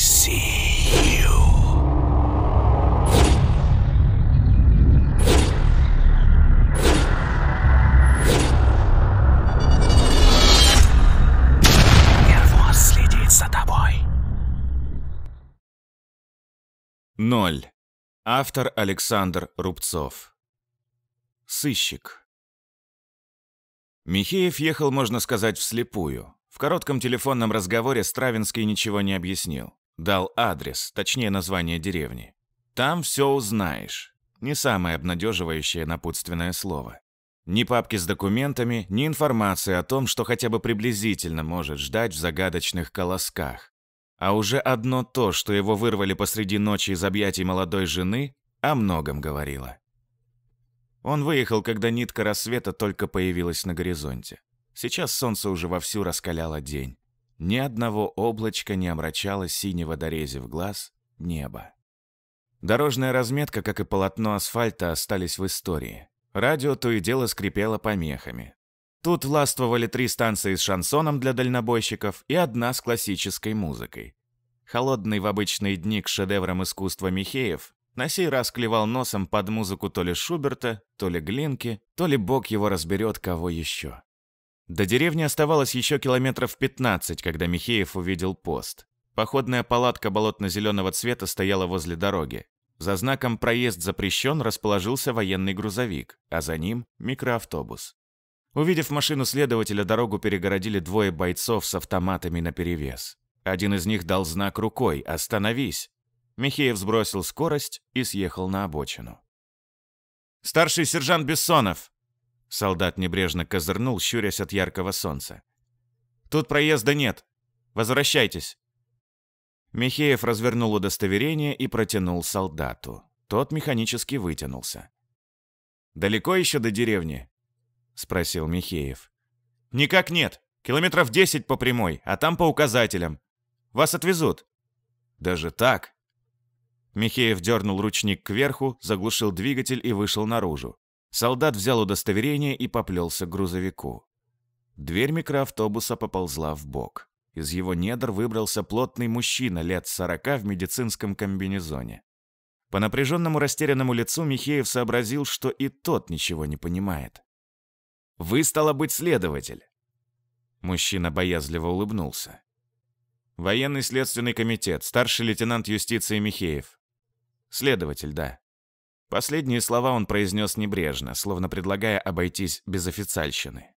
see you. Нервон следит за тобой. Ноль. Автор Александр Рубцов. Сыщик. Михеев ехал, можно сказать, вслепую. В коротком телефонном разговоре Стравинский ничего не объяснил. Дал адрес, точнее название деревни. Там все узнаешь. Не самое обнадеживающее напутственное слово. Ни папки с документами, ни информации о том, что хотя бы приблизительно может ждать в загадочных колосках. А уже одно то, что его вырвали посреди ночи из объятий молодой жены, о многом говорило. Он выехал, когда нитка рассвета только появилась на горизонте. Сейчас солнце уже вовсю раскаляло день. Ни одного облачка не омрачало синего дорезе в глаз небо. Дорожная разметка, как и полотно асфальта, остались в истории. Радио то и дело скрипело помехами. Тут властвовали три станции с шансоном для дальнобойщиков и одна с классической музыкой. Холодный в обычные дни к шедеврам искусства Михеев на сей раз клевал носом под музыку то ли Шуберта, то ли Глинки, то ли бог его разберет кого еще. До деревни оставалось еще километров 15, когда Михеев увидел пост. Походная палатка болотно-зеленого цвета стояла возле дороги. За знаком «Проезд запрещен» расположился военный грузовик, а за ним – микроавтобус. Увидев машину следователя, дорогу перегородили двое бойцов с автоматами наперевес. Один из них дал знак рукой «Остановись!». Михеев сбросил скорость и съехал на обочину. «Старший сержант Бессонов!» Солдат небрежно козырнул, щурясь от яркого солнца. «Тут проезда нет. Возвращайтесь». Михеев развернул удостоверение и протянул солдату. Тот механически вытянулся. «Далеко еще до деревни?» — спросил Михеев. «Никак нет. Километров 10 по прямой, а там по указателям. Вас отвезут». «Даже так?» Михеев дернул ручник кверху, заглушил двигатель и вышел наружу. Солдат взял удостоверение и поплелся к грузовику. Дверь микроавтобуса поползла в бок. Из его недр выбрался плотный мужчина лет сорока в медицинском комбинезоне. По напряженному растерянному лицу Михеев сообразил, что и тот ничего не понимает. «Вы, стало быть, следователь!» Мужчина боязливо улыбнулся. «Военный следственный комитет, старший лейтенант юстиции Михеев». «Следователь, да», Последние слова он произнес небрежно, словно предлагая обойтись без официальщины.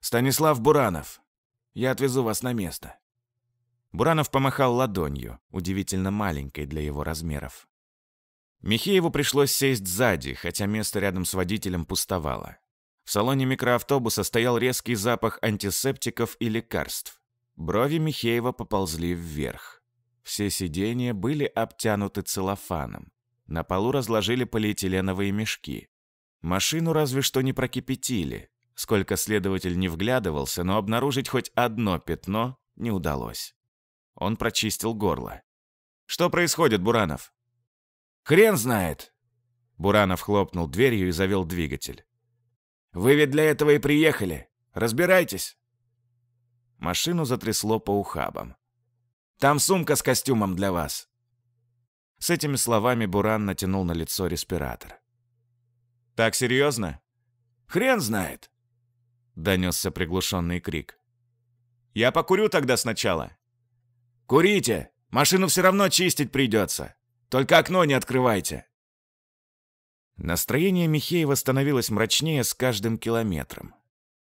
«Станислав Буранов, я отвезу вас на место». Буранов помахал ладонью, удивительно маленькой для его размеров. Михееву пришлось сесть сзади, хотя место рядом с водителем пустовало. В салоне микроавтобуса стоял резкий запах антисептиков и лекарств. Брови Михеева поползли вверх. Все сиденья были обтянуты целлофаном, на полу разложили полиэтиленовые мешки. Машину разве что не прокипятили. Сколько следователь не вглядывался, но обнаружить хоть одно пятно не удалось. Он прочистил горло. «Что происходит, Буранов?» «Хрен знает!» Буранов хлопнул дверью и завел двигатель. «Вы ведь для этого и приехали. Разбирайтесь!» Машину затрясло по ухабам. «Там сумка с костюмом для вас. С этими словами Буран натянул на лицо респиратор. «Так серьезно?» «Хрен знает!» — донесся приглушенный крик. «Я покурю тогда сначала». «Курите! Машину все равно чистить придется! Только окно не открывайте!» Настроение Михеева становилось мрачнее с каждым километром.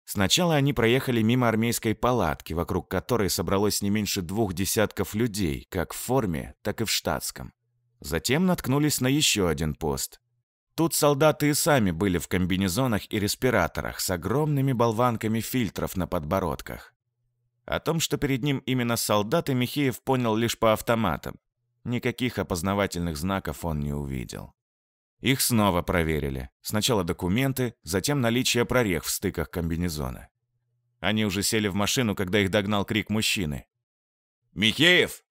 Сначала они проехали мимо армейской палатки, вокруг которой собралось не меньше двух десятков людей, как в форме, так и в штатском. Затем наткнулись на еще один пост. Тут солдаты и сами были в комбинезонах и респираторах с огромными болванками фильтров на подбородках. О том, что перед ним именно солдаты, Михеев понял лишь по автоматам. Никаких опознавательных знаков он не увидел. Их снова проверили. Сначала документы, затем наличие прорех в стыках комбинезона. Они уже сели в машину, когда их догнал крик мужчины. «Михеев!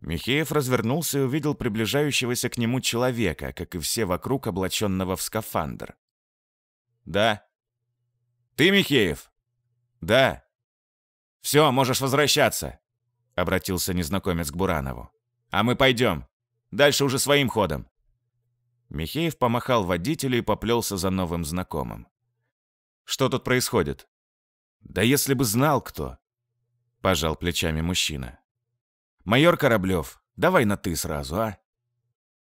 Михеев развернулся и увидел приближающегося к нему человека, как и все вокруг облаченного в скафандр. «Да». «Ты, Михеев?» «Да». «Все, можешь возвращаться», — обратился незнакомец к Буранову. «А мы пойдем. Дальше уже своим ходом». Михеев помахал водителю и поплелся за новым знакомым. «Что тут происходит?» «Да если бы знал кто!» — пожал плечами мужчина. «Майор Кораблёв, давай на «ты» сразу, а?»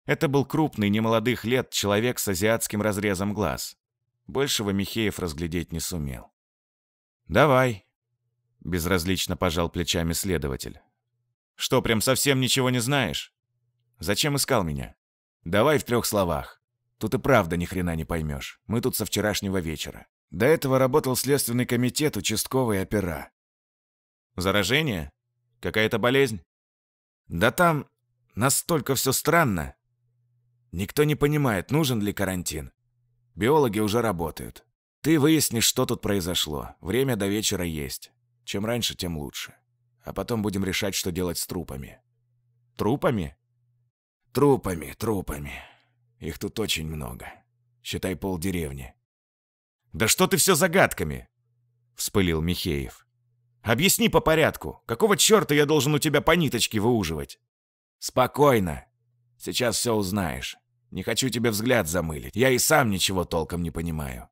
Это был крупный, немолодых лет человек с азиатским разрезом глаз. Большего Михеев разглядеть не сумел. «Давай», — безразлично пожал плечами следователь. «Что, прям совсем ничего не знаешь? Зачем искал меня? Давай в трех словах. Тут и правда ни хрена не поймешь. Мы тут со вчерашнего вечера. До этого работал следственный комитет, участковый опера. Заражение? Какая-то болезнь? Да там настолько все странно. Никто не понимает, нужен ли карантин. Биологи уже работают. Ты выяснишь, что тут произошло. Время до вечера есть. Чем раньше, тем лучше. А потом будем решать, что делать с трупами. Трупами? Трупами, трупами. Их тут очень много. Считай пол деревни. «Да что ты все загадками?» — вспылил Михеев. Объясни по порядку, какого черта я должен у тебя по ниточке выуживать? Спокойно. Сейчас все узнаешь. Не хочу тебе взгляд замылить. Я и сам ничего толком не понимаю.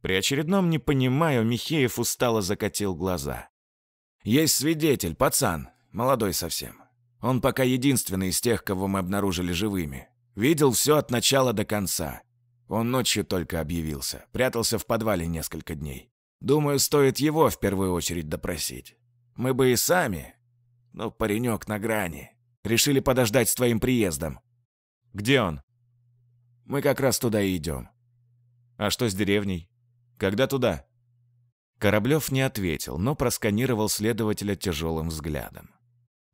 При очередном «не понимаю» Михеев устало закатил глаза. «Есть свидетель, пацан, молодой совсем. Он пока единственный из тех, кого мы обнаружили живыми. Видел все от начала до конца. Он ночью только объявился, прятался в подвале несколько дней. Думаю, стоит его в первую очередь допросить. Мы бы и сами, но паренек на грани. Решили подождать с твоим приездом. Где он? Мы как раз туда и идем. А что с деревней? Когда туда? Кораблев не ответил, но просканировал следователя тяжелым взглядом.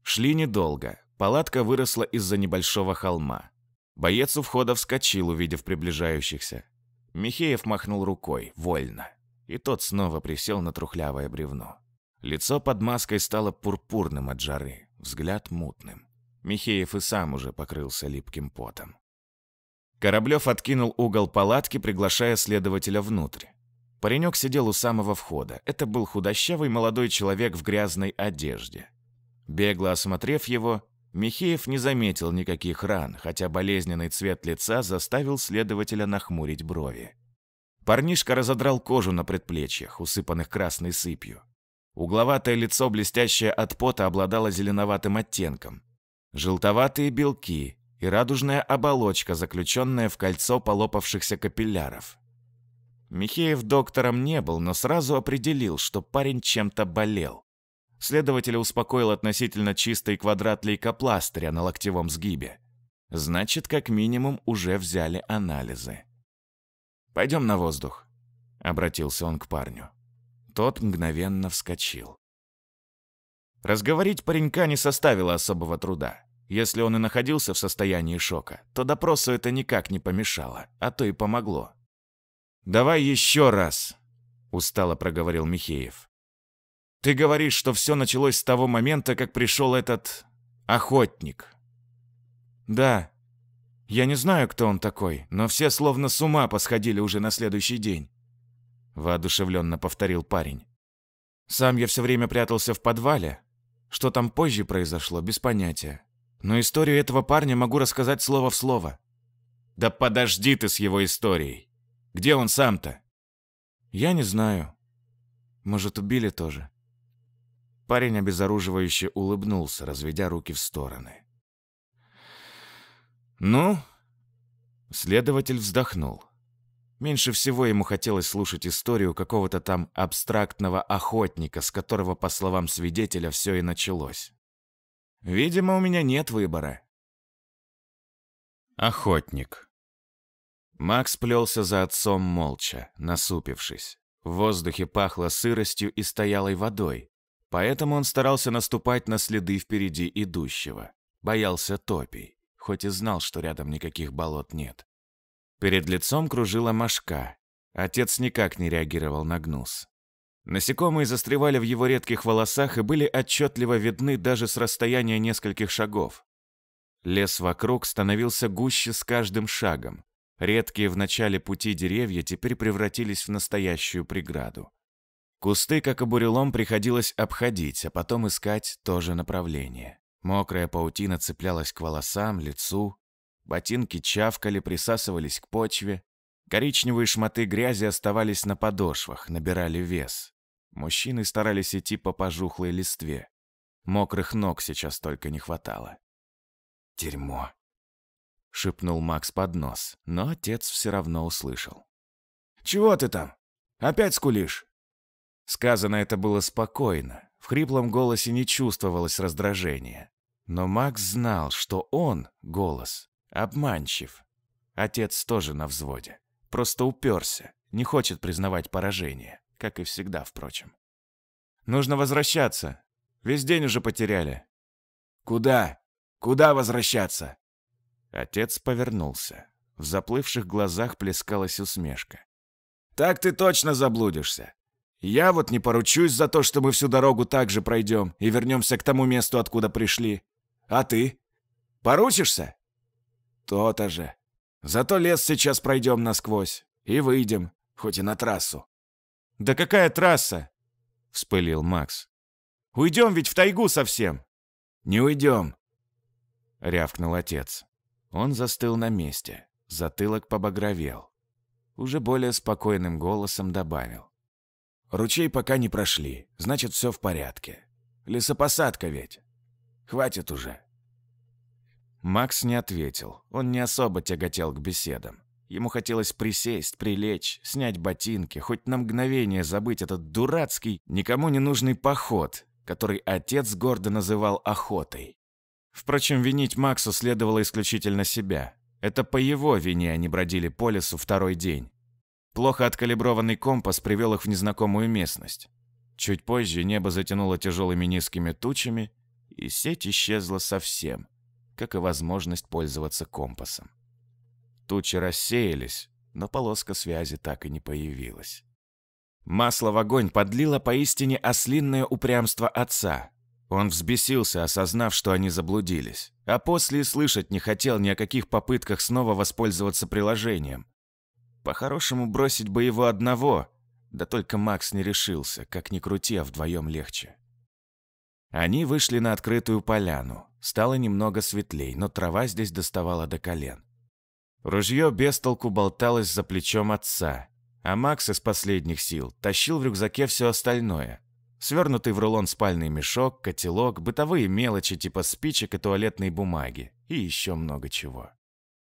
Шли недолго. Палатка выросла из-за небольшого холма. Боец у входа вскочил, увидев приближающихся. Михеев махнул рукой, вольно и тот снова присел на трухлявое бревно. Лицо под маской стало пурпурным от жары, взгляд мутным. Михеев и сам уже покрылся липким потом. Кораблев откинул угол палатки, приглашая следователя внутрь. Паренек сидел у самого входа. Это был худощавый молодой человек в грязной одежде. Бегло осмотрев его, Михеев не заметил никаких ран, хотя болезненный цвет лица заставил следователя нахмурить брови. Парнишка разодрал кожу на предплечьях, усыпанных красной сыпью. Угловатое лицо, блестящее от пота, обладало зеленоватым оттенком. Желтоватые белки и радужная оболочка, заключенная в кольцо полопавшихся капилляров. Михеев доктором не был, но сразу определил, что парень чем-то болел. Следователь успокоил относительно чистый квадрат лейкопластыря на локтевом сгибе. Значит, как минимум уже взяли анализы. «Пойдем на воздух», — обратился он к парню. Тот мгновенно вскочил. Разговорить паренька не составило особого труда. Если он и находился в состоянии шока, то допросу это никак не помешало, а то и помогло. «Давай еще раз», — устало проговорил Михеев. «Ты говоришь, что все началось с того момента, как пришел этот... охотник». «Да», я не знаю, кто он такой, но все словно с ума посходили уже на следующий день», – воодушевленно повторил парень. «Сам я все время прятался в подвале. Что там позже произошло, без понятия. Но историю этого парня могу рассказать слово в слово». «Да подожди ты с его историей! Где он сам-то?» «Я не знаю. Может, убили тоже?» Парень обезоруживающе улыбнулся, разведя руки в стороны. Ну? Следователь вздохнул. Меньше всего ему хотелось слушать историю какого-то там абстрактного охотника, с которого, по словам свидетеля, все и началось. «Видимо, у меня нет выбора». Охотник. Макс плелся за отцом молча, насупившись. В воздухе пахло сыростью и стоялой водой, поэтому он старался наступать на следы впереди идущего. Боялся топий хоть и знал, что рядом никаких болот нет. Перед лицом кружила мошка. Отец никак не реагировал на гнус. Насекомые застревали в его редких волосах и были отчетливо видны даже с расстояния нескольких шагов. Лес вокруг становился гуще с каждым шагом. Редкие в начале пути деревья теперь превратились в настоящую преграду. Кусты, как и бурелом, приходилось обходить, а потом искать то же направление. Мокрая паутина цеплялась к волосам, лицу, ботинки чавкали, присасывались к почве, коричневые шматы грязи оставались на подошвах, набирали вес. Мужчины старались идти по пожухлой листве. Мокрых ног сейчас только не хватало. «Дерьмо!» — шепнул Макс под нос, но отец все равно услышал. «Чего ты там? Опять скулишь?» Сказано это было спокойно, в хриплом голосе не чувствовалось раздражения. Но Макс знал, что он, голос, обманчив. Отец тоже на взводе. Просто уперся, не хочет признавать поражение, как и всегда, впрочем. «Нужно возвращаться. Весь день уже потеряли». «Куда? Куда возвращаться?» Отец повернулся. В заплывших глазах плескалась усмешка. «Так ты точно заблудишься. Я вот не поручусь за то, что мы всю дорогу так же пройдем и вернемся к тому месту, откуда пришли. А ты? Поручишься? То-то же. Зато лес сейчас пройдем насквозь и выйдем, хоть и на трассу. Да какая трасса? Вспылил Макс. Уйдем ведь в тайгу совсем. Не уйдем, рявкнул отец. Он застыл на месте, затылок побагровел. Уже более спокойным голосом добавил. Ручей пока не прошли, значит, все в порядке. Лесопосадка ведь. Хватит уже. Макс не ответил. Он не особо тяготел к беседам. Ему хотелось присесть, прилечь, снять ботинки, хоть на мгновение забыть этот дурацкий, никому не нужный поход, который отец гордо называл охотой. Впрочем, винить Максу следовало исключительно себя. Это по его вине они бродили по лесу второй день. Плохо откалиброванный компас привел их в незнакомую местность. Чуть позже небо затянуло тяжелыми низкими тучами, и сеть исчезла совсем, как и возможность пользоваться компасом. Тучи рассеялись, но полоска связи так и не появилась. Масло в огонь подлило поистине ослинное упрямство отца. Он взбесился, осознав, что они заблудились, а после и слышать не хотел ни о каких попытках снова воспользоваться приложением, по-хорошему бросить бы его одного. Да только Макс не решился, как ни крути, а вдвоем легче. Они вышли на открытую поляну. Стало немного светлей, но трава здесь доставала до колен. Ружье без толку болталось за плечом отца, а Макс из последних сил тащил в рюкзаке все остальное. Свернутый в рулон спальный мешок, котелок, бытовые мелочи типа спичек и туалетной бумаги, и еще много чего.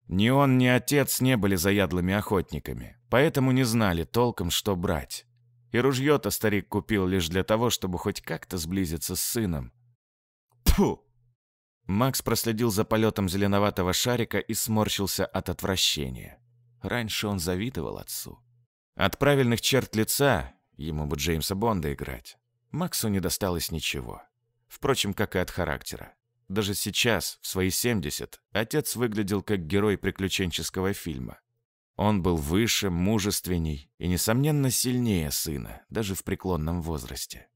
Ни он, ни отец не были заядлыми охотниками, поэтому не знали толком, что брать. И ружье-то старик купил лишь для того, чтобы хоть как-то сблизиться с сыном. Пфу! Макс проследил за полетом зеленоватого шарика и сморщился от отвращения. Раньше он завидовал отцу. От правильных черт лица, ему бы Джеймса Бонда играть, Максу не досталось ничего. Впрочем, как и от характера. Даже сейчас, в свои 70, отец выглядел как герой приключенческого фильма. Он был выше, мужественней и, несомненно, сильнее сына, даже в преклонном возрасте.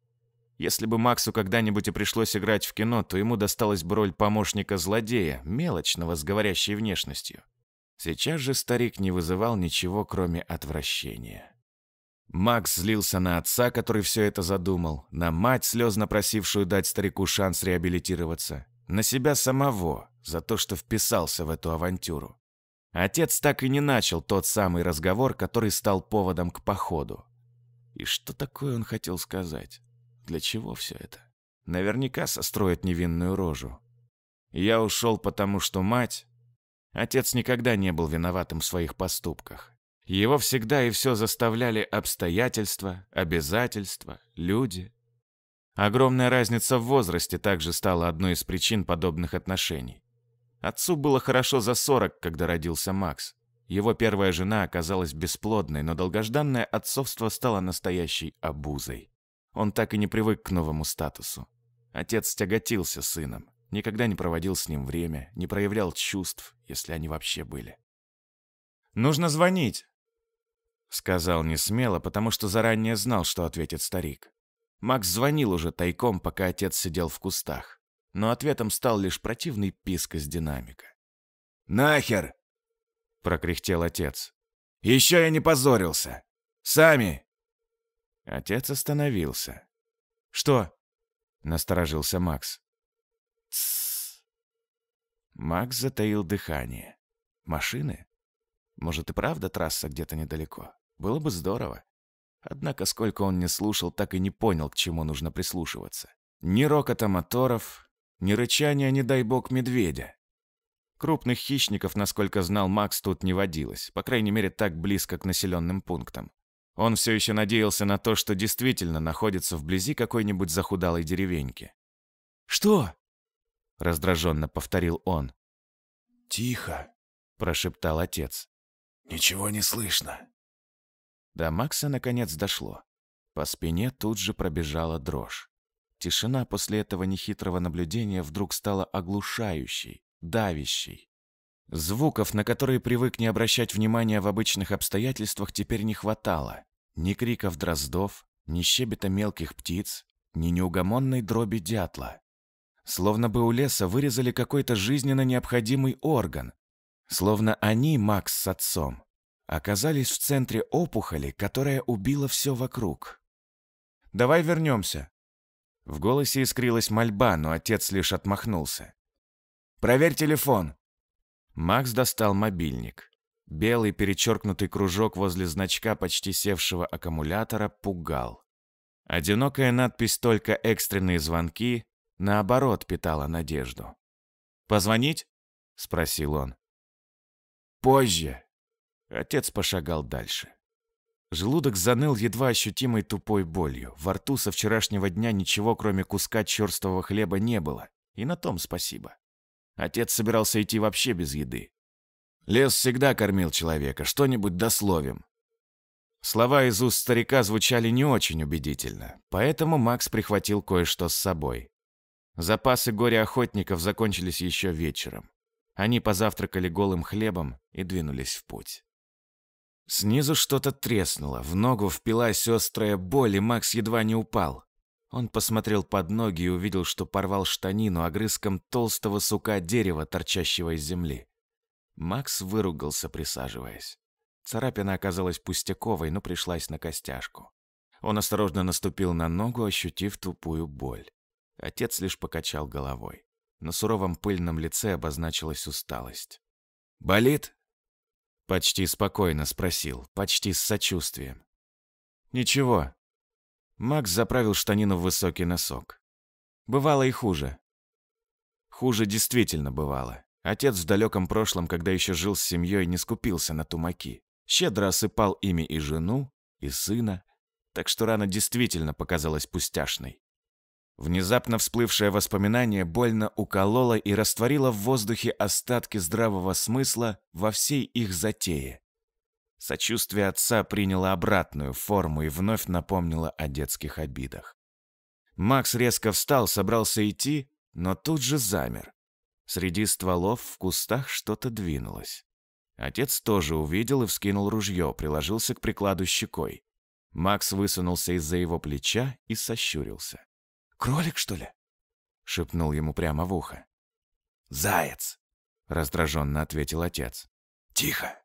Если бы Максу когда-нибудь и пришлось играть в кино, то ему досталась бы роль помощника-злодея, мелочного, с говорящей внешностью. Сейчас же старик не вызывал ничего, кроме отвращения. Макс злился на отца, который все это задумал, на мать, слезно просившую дать старику шанс реабилитироваться, на себя самого за то, что вписался в эту авантюру. Отец так и не начал тот самый разговор, который стал поводом к походу. И что такое он хотел сказать? Для чего все это? Наверняка состроит невинную рожу. Я ушел, потому что мать... Отец никогда не был виноватым в своих поступках. Его всегда и все заставляли обстоятельства, обязательства, люди, Огромная разница в возрасте также стала одной из причин подобных отношений. Отцу было хорошо за 40, когда родился Макс. Его первая жена оказалась бесплодной, но долгожданное отцовство стало настоящей обузой. Он так и не привык к новому статусу. Отец тяготился сыном, никогда не проводил с ним время, не проявлял чувств, если они вообще были. «Нужно звонить!» Сказал не смело, потому что заранее знал, что ответит старик. Макс звонил уже тайком, пока отец сидел в кустах, но ответом стал лишь противный писк из динамика. «Нахер!» — прокряхтел отец. «Еще я не позорился! Сами!» Отец остановился. «Что?» — насторожился Макс. «Тссс!» Макс затаил дыхание. «Машины? Может и правда трасса где-то недалеко? Было бы здорово!» Однако, сколько он не слушал, так и не понял, к чему нужно прислушиваться. Ни рокота моторов, ни рычания, не дай бог, медведя. Крупных хищников, насколько знал Макс, тут не водилось, по крайней мере, так близко к населенным пунктам. Он все еще надеялся на то, что действительно находится вблизи какой-нибудь захудалой деревеньки. «Что?» — раздраженно повторил он. «Тихо», — прошептал отец. «Ничего не слышно». До Макса наконец дошло. По спине тут же пробежала дрожь. Тишина после этого нехитрого наблюдения вдруг стала оглушающей, давящей. Звуков, на которые привык не обращать внимания в обычных обстоятельствах, теперь не хватало. Ни криков дроздов, ни щебета мелких птиц, ни неугомонной дроби дятла. Словно бы у леса вырезали какой-то жизненно необходимый орган. Словно они, Макс с отцом, оказались в центре опухоли, которая убила все вокруг. «Давай вернемся». В голосе искрилась мольба, но отец лишь отмахнулся. «Проверь телефон». Макс достал мобильник. Белый перечеркнутый кружок возле значка почти севшего аккумулятора пугал. Одинокая надпись «Только экстренные звонки» наоборот питала надежду. «Позвонить?» — спросил он. «Позже», Отец пошагал дальше. Желудок заныл едва ощутимой тупой болью. Во рту со вчерашнего дня ничего, кроме куска черствого хлеба, не было. И на том спасибо. Отец собирался идти вообще без еды. Лес всегда кормил человека, что-нибудь дословим. Слова из уст старика звучали не очень убедительно, поэтому Макс прихватил кое-что с собой. Запасы горе-охотников закончились еще вечером. Они позавтракали голым хлебом и двинулись в путь. Снизу что-то треснуло, в ногу впилась острая боль, и Макс едва не упал. Он посмотрел под ноги и увидел, что порвал штанину огрызком толстого сука дерева, торчащего из земли. Макс выругался, присаживаясь. Царапина оказалась пустяковой, но пришлась на костяшку. Он осторожно наступил на ногу, ощутив тупую боль. Отец лишь покачал головой. На суровом пыльном лице обозначилась усталость. «Болит?» Почти спокойно спросил, почти с сочувствием. «Ничего». Макс заправил штанину в высокий носок. «Бывало и хуже». Хуже действительно бывало. Отец в далеком прошлом, когда еще жил с семьей, не скупился на тумаки. Щедро осыпал ими и жену, и сына, так что рана действительно показалась пустяшной. Внезапно всплывшее воспоминание больно укололо и растворило в воздухе остатки здравого смысла во всей их затее. Сочувствие отца приняло обратную форму и вновь напомнило о детских обидах. Макс резко встал, собрался идти, но тут же замер. Среди стволов в кустах что-то двинулось. Отец тоже увидел и вскинул ружье, приложился к прикладу щекой. Макс высунулся из-за его плеча и сощурился. «Кролик, что ли?» — шепнул ему прямо в ухо. «Заяц!» — раздраженно ответил отец. «Тихо!»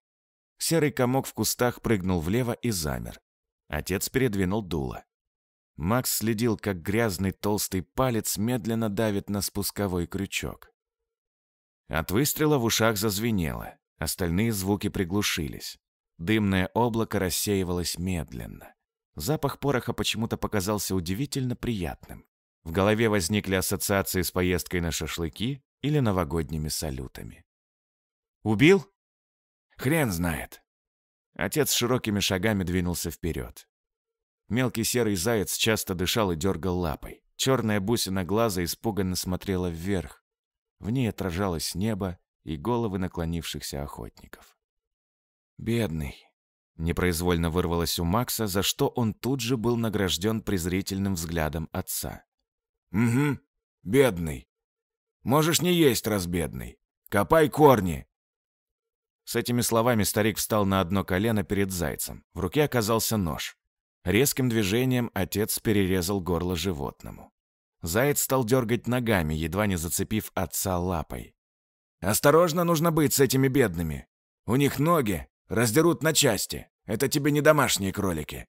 Серый комок в кустах прыгнул влево и замер. Отец передвинул дуло. Макс следил, как грязный толстый палец медленно давит на спусковой крючок. От выстрела в ушах зазвенело, остальные звуки приглушились. Дымное облако рассеивалось медленно. Запах пороха почему-то показался удивительно приятным. В голове возникли ассоциации с поездкой на шашлыки или новогодними салютами. «Убил?» «Хрен знает». Отец широкими шагами двинулся вперед. Мелкий серый заяц часто дышал и дергал лапой. Черная бусина глаза испуганно смотрела вверх. В ней отражалось небо и головы наклонившихся охотников. «Бедный!» Непроизвольно вырвалось у Макса, за что он тут же был награжден презрительным взглядом отца. Угу, бедный. Можешь не есть, раз бедный. Копай корни. С этими словами старик встал на одно колено перед зайцем. В руке оказался нож. Резким движением отец перерезал горло животному. Заяц стал дергать ногами, едва не зацепив отца лапой. «Осторожно нужно быть с этими бедными. У них ноги, раздерут на части. Это тебе не домашние кролики.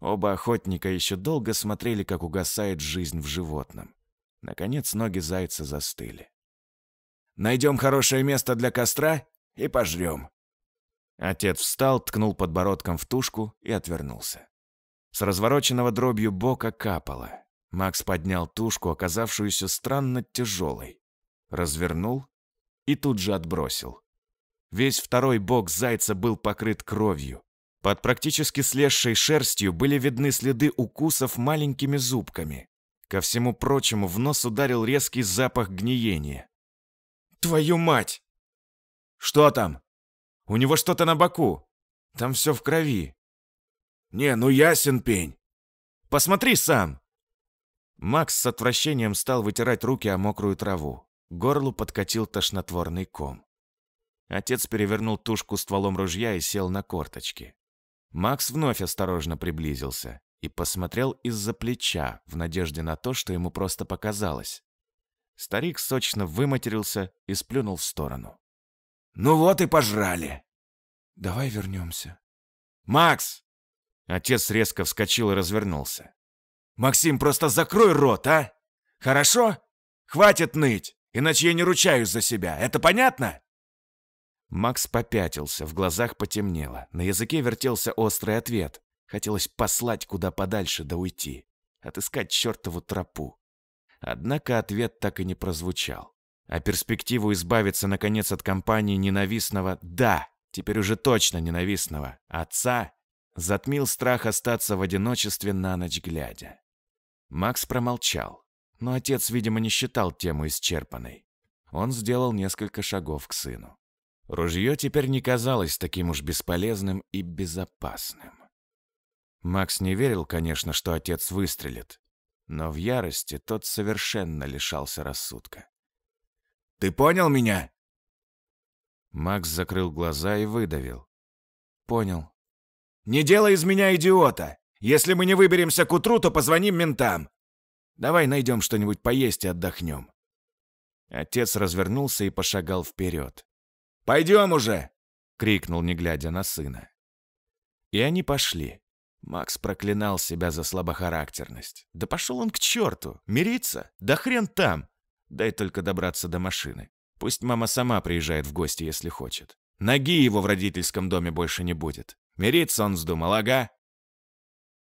Оба охотника еще долго смотрели, как угасает жизнь в животном. Наконец ноги зайца застыли. «Найдем хорошее место для костра и пожрем». Отец встал, ткнул подбородком в тушку и отвернулся. С развороченного дробью бока капало. Макс поднял тушку, оказавшуюся странно тяжелой. Развернул и тут же отбросил. Весь второй бок зайца был покрыт кровью. Под практически слезшей шерстью были видны следы укусов маленькими зубками. Ко всему прочему, в нос ударил резкий запах гниения. «Твою мать!» «Что там?» «У него что-то на боку. Там все в крови». «Не, ну ясен пень!» «Посмотри сам!» Макс с отвращением стал вытирать руки о мокрую траву. Горлу подкатил тошнотворный ком. Отец перевернул тушку стволом ружья и сел на корточки. Макс вновь осторожно приблизился и посмотрел из-за плеча в надежде на то, что ему просто показалось. Старик сочно выматерился и сплюнул в сторону. «Ну вот и пожрали!» «Давай вернемся». «Макс!» Отец резко вскочил и развернулся. «Максим, просто закрой рот, а! Хорошо? Хватит ныть, иначе я не ручаюсь за себя. Это понятно?» Макс попятился, в глазах потемнело, на языке вертелся острый ответ. Хотелось послать куда подальше да уйти, отыскать чертову тропу. Однако ответ так и не прозвучал. А перспективу избавиться, наконец, от компании ненавистного «да», теперь уже точно ненавистного, отца, затмил страх остаться в одиночестве на ночь глядя. Макс промолчал, но отец, видимо, не считал тему исчерпанной. Он сделал несколько шагов к сыну. Ружье теперь не казалось таким уж бесполезным и безопасным. Макс не верил, конечно, что отец выстрелит, но в ярости тот совершенно лишался рассудка. «Ты понял меня?» Макс закрыл глаза и выдавил. «Понял». «Не делай из меня идиота! Если мы не выберемся к утру, то позвоним ментам. Давай найдем что-нибудь поесть и отдохнем». Отец развернулся и пошагал вперед. «Пойдем уже!» — крикнул, не глядя на сына. И они пошли. Макс проклинал себя за слабохарактерность. Да пошел он к черту! Мириться? Да хрен там! Дай только добраться до машины. Пусть мама сама приезжает в гости, если хочет. Ноги его в родительском доме больше не будет. Мириться он вздумал, ага?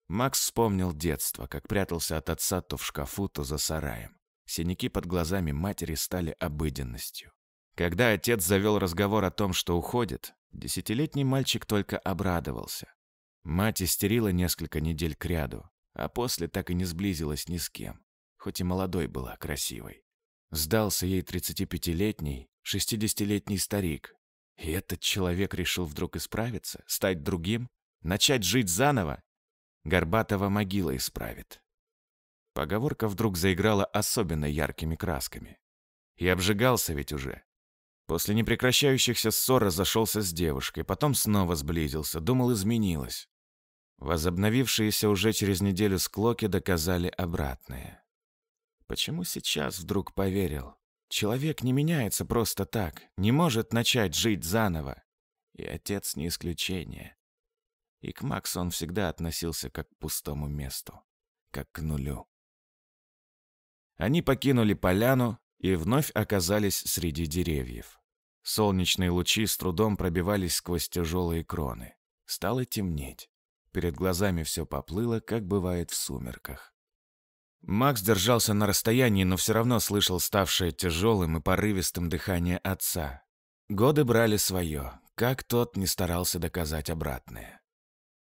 Макс вспомнил детство, как прятался от отца то в шкафу, то за сараем. Синяки под глазами матери стали обыденностью. Когда отец завел разговор о том, что уходит, десятилетний мальчик только обрадовался. Мать истерила несколько недель кряду, а после так и не сблизилась ни с кем, хоть и молодой была красивой. Сдался ей 35-летний, 60-летний старик. И этот человек решил вдруг исправиться, стать другим, начать жить заново. Горбатова могила исправит. Поговорка вдруг заиграла особенно яркими красками. И обжигался ведь уже. После непрекращающихся ссор разошелся с девушкой, потом снова сблизился, думал, изменилось. Возобновившиеся уже через неделю склоки доказали обратное. Почему сейчас вдруг поверил? Человек не меняется просто так, не может начать жить заново. И отец не исключение. И к Максу он всегда относился как к пустому месту, как к нулю. Они покинули поляну и вновь оказались среди деревьев. Солнечные лучи с трудом пробивались сквозь тяжелые кроны. Стало темнеть. Перед глазами все поплыло, как бывает в сумерках. Макс держался на расстоянии, но все равно слышал ставшее тяжелым и порывистым дыхание отца. Годы брали свое, как тот не старался доказать обратное.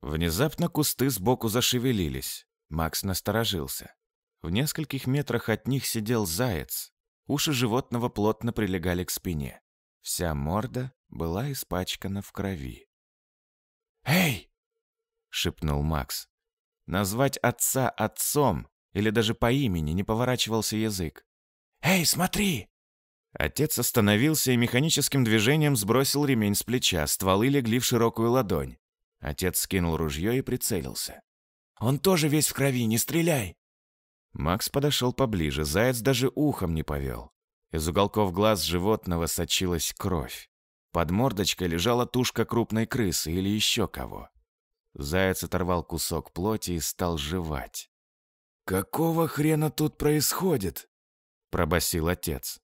Внезапно кусты сбоку зашевелились. Макс насторожился. В нескольких метрах от них сидел заяц. Уши животного плотно прилегали к спине. Вся морда была испачкана в крови. «Эй!» — шепнул Макс. Назвать отца отцом или даже по имени не поворачивался язык. «Эй, смотри!» Отец остановился и механическим движением сбросил ремень с плеча, стволы легли в широкую ладонь. Отец скинул ружье и прицелился. «Он тоже весь в крови, не стреляй!» Макс подошел поближе, заяц даже ухом не повел. Из уголков глаз животного сочилась кровь. Под мордочкой лежала тушка крупной крысы или еще кого. Заяц оторвал кусок плоти и стал жевать. «Какого хрена тут происходит?» – пробасил отец.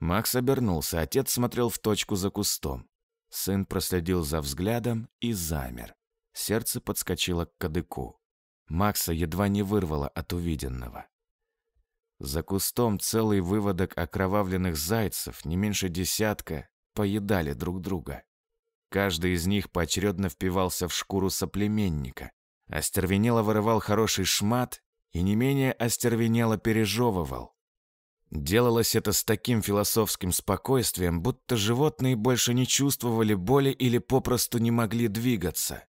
Макс обернулся, отец смотрел в точку за кустом. Сын проследил за взглядом и замер. Сердце подскочило к кадыку. Макса едва не вырвало от увиденного. За кустом целый выводок окровавленных зайцев, не меньше десятка, поедали друг друга. Каждый из них поочередно впивался в шкуру соплеменника. Остервенело вырывал хороший шмат и не менее остервенело пережевывал. Делалось это с таким философским спокойствием, будто животные больше не чувствовали боли или попросту не могли двигаться.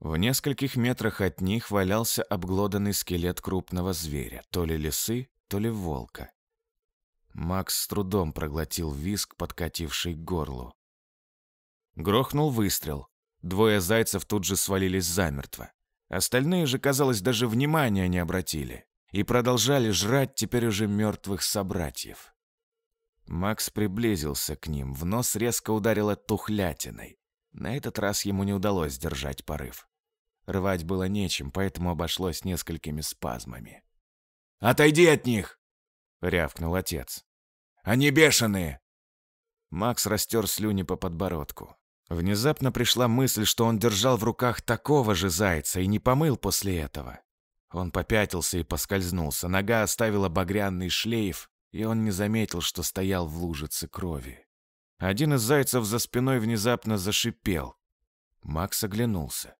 В нескольких метрах от них валялся обглоданный скелет крупного зверя, то ли лисы, то ли волка. Макс с трудом проглотил виск, подкативший к горлу. Грохнул выстрел. Двое зайцев тут же свалились замертво. Остальные же, казалось, даже внимания не обратили и продолжали жрать теперь уже мертвых собратьев. Макс приблизился к ним, в нос резко ударило тухлятиной. На этот раз ему не удалось сдержать порыв. Рвать было нечем, поэтому обошлось несколькими спазмами. «Отойди от них!» — рявкнул отец. «Они бешеные!» Макс растер слюни по подбородку. Внезапно пришла мысль, что он держал в руках такого же зайца и не помыл после этого. Он попятился и поскользнулся, нога оставила багряный шлейф, и он не заметил, что стоял в лужице крови. Один из зайцев за спиной внезапно зашипел. Макс оглянулся.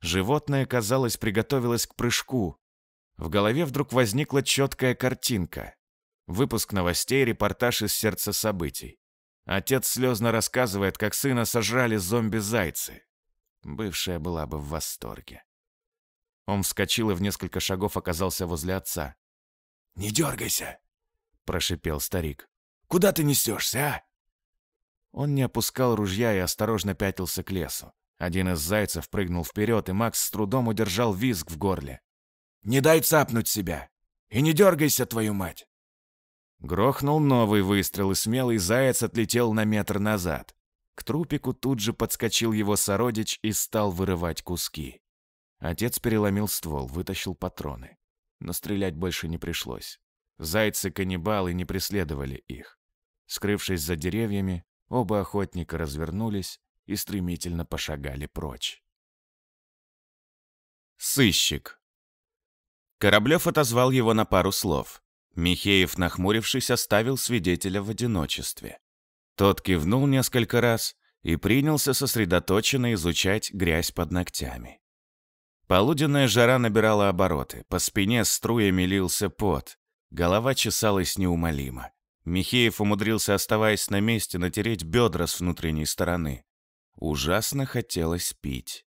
Животное, казалось, приготовилось к прыжку, в голове вдруг возникла четкая картинка. Выпуск новостей, репортаж из сердца событий. Отец слезно рассказывает, как сына сожрали зомби-зайцы. Бывшая была бы в восторге. Он вскочил и в несколько шагов оказался возле отца. «Не дергайся!» – прошипел старик. «Куда ты несешься, а?» Он не опускал ружья и осторожно пятился к лесу. Один из зайцев прыгнул вперед, и Макс с трудом удержал визг в горле. Не дай цапнуть себя. И не дергайся, твою мать!» Грохнул новый выстрел, и смелый заяц отлетел на метр назад. К трупику тут же подскочил его сородич и стал вырывать куски. Отец переломил ствол, вытащил патроны. Но стрелять больше не пришлось. Зайцы-каннибалы не преследовали их. Скрывшись за деревьями, оба охотника развернулись и стремительно пошагали прочь. Сыщик Кораблев отозвал его на пару слов. Михеев, нахмурившись, оставил свидетеля в одиночестве. Тот кивнул несколько раз и принялся сосредоточенно изучать грязь под ногтями. Полуденная жара набирала обороты, по спине струями лился пот, голова чесалась неумолимо. Михеев умудрился, оставаясь на месте, натереть бедра с внутренней стороны. Ужасно хотелось пить.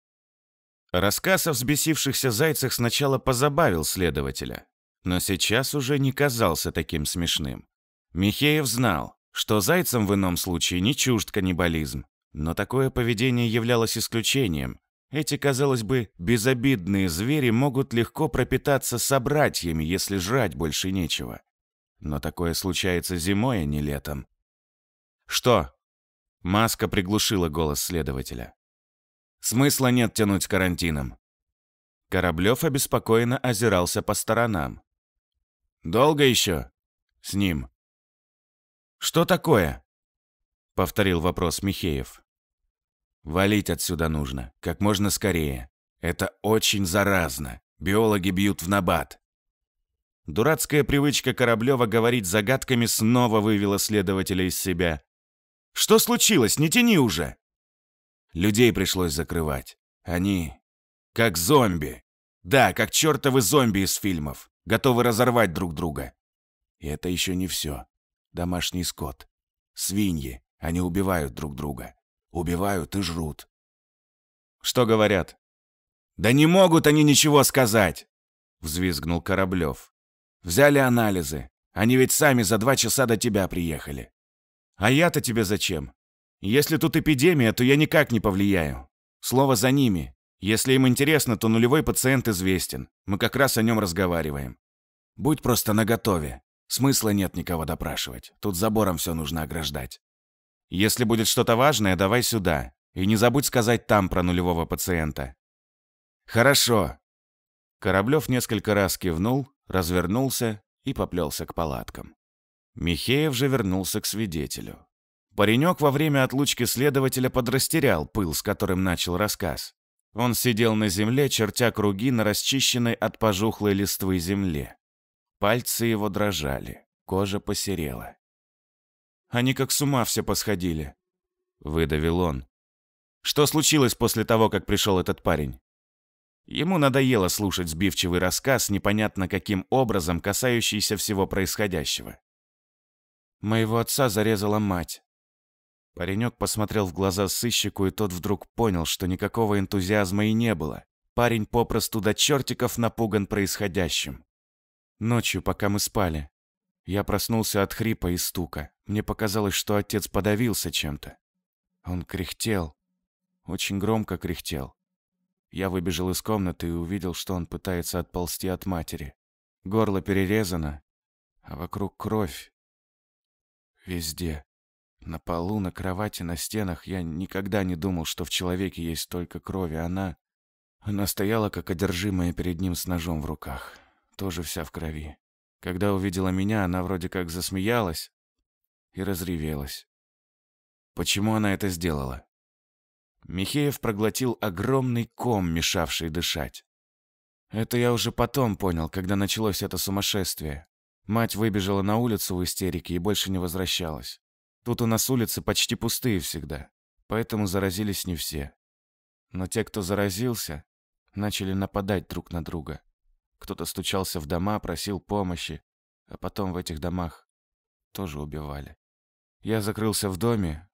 Рассказ о взбесившихся зайцах сначала позабавил следователя, но сейчас уже не казался таким смешным. Михеев знал, что зайцам в ином случае не чужд каннибализм, но такое поведение являлось исключением. Эти, казалось бы, безобидные звери могут легко пропитаться собратьями, если жрать больше нечего. Но такое случается зимой, а не летом. «Что?» Маска приглушила голос следователя. Смысла нет тянуть карантином». Кораблев обеспокоенно озирался по сторонам. «Долго еще?» «С ним». «Что такое?» — повторил вопрос Михеев. «Валить отсюда нужно, как можно скорее. Это очень заразно. Биологи бьют в набат». Дурацкая привычка Кораблева говорить загадками снова вывела следователя из себя. «Что случилось? Не тяни уже!» Людей пришлось закрывать. Они как зомби. Да, как чертовы зомби из фильмов, готовы разорвать друг друга. И это еще не все. Домашний скот. Свиньи. Они убивают друг друга. Убивают и жрут. Что говорят? Да не могут они ничего сказать, взвизгнул Кораблев. Взяли анализы. Они ведь сами за два часа до тебя приехали. А я-то тебе зачем? Если тут эпидемия, то я никак не повлияю. Слово за ними. Если им интересно, то нулевой пациент известен. Мы как раз о нем разговариваем. Будь просто наготове. Смысла нет никого допрашивать. Тут забором все нужно ограждать. Если будет что-то важное, давай сюда. И не забудь сказать там про нулевого пациента. Хорошо. Кораблев несколько раз кивнул, развернулся и поплелся к палаткам. Михеев же вернулся к свидетелю. Паренек во время отлучки следователя подрастерял пыл, с которым начал рассказ. Он сидел на земле, чертя круги на расчищенной от пожухлой листвы земле. Пальцы его дрожали, кожа посерела. «Они как с ума все посходили», — выдавил он. «Что случилось после того, как пришел этот парень?» Ему надоело слушать сбивчивый рассказ, непонятно каким образом касающийся всего происходящего. «Моего отца зарезала мать», Паренек посмотрел в глаза сыщику, и тот вдруг понял, что никакого энтузиазма и не было. Парень попросту до чертиков напуган происходящим. Ночью, пока мы спали, я проснулся от хрипа и стука. Мне показалось, что отец подавился чем-то. Он кряхтел. Очень громко кряхтел. Я выбежал из комнаты и увидел, что он пытается отползти от матери. Горло перерезано, а вокруг кровь. Везде. На полу, на кровати, на стенах я никогда не думал, что в человеке есть столько крови. Она... Она стояла, как одержимая перед ним с ножом в руках. Тоже вся в крови. Когда увидела меня, она вроде как засмеялась и разревелась. Почему она это сделала? Михеев проглотил огромный ком, мешавший дышать. Это я уже потом понял, когда началось это сумасшествие. Мать выбежала на улицу в истерике и больше не возвращалась. Тут у нас улицы почти пустые всегда, поэтому заразились не все. Но те, кто заразился, начали нападать друг на друга. Кто-то стучался в дома, просил помощи, а потом в этих домах тоже убивали. Я закрылся в доме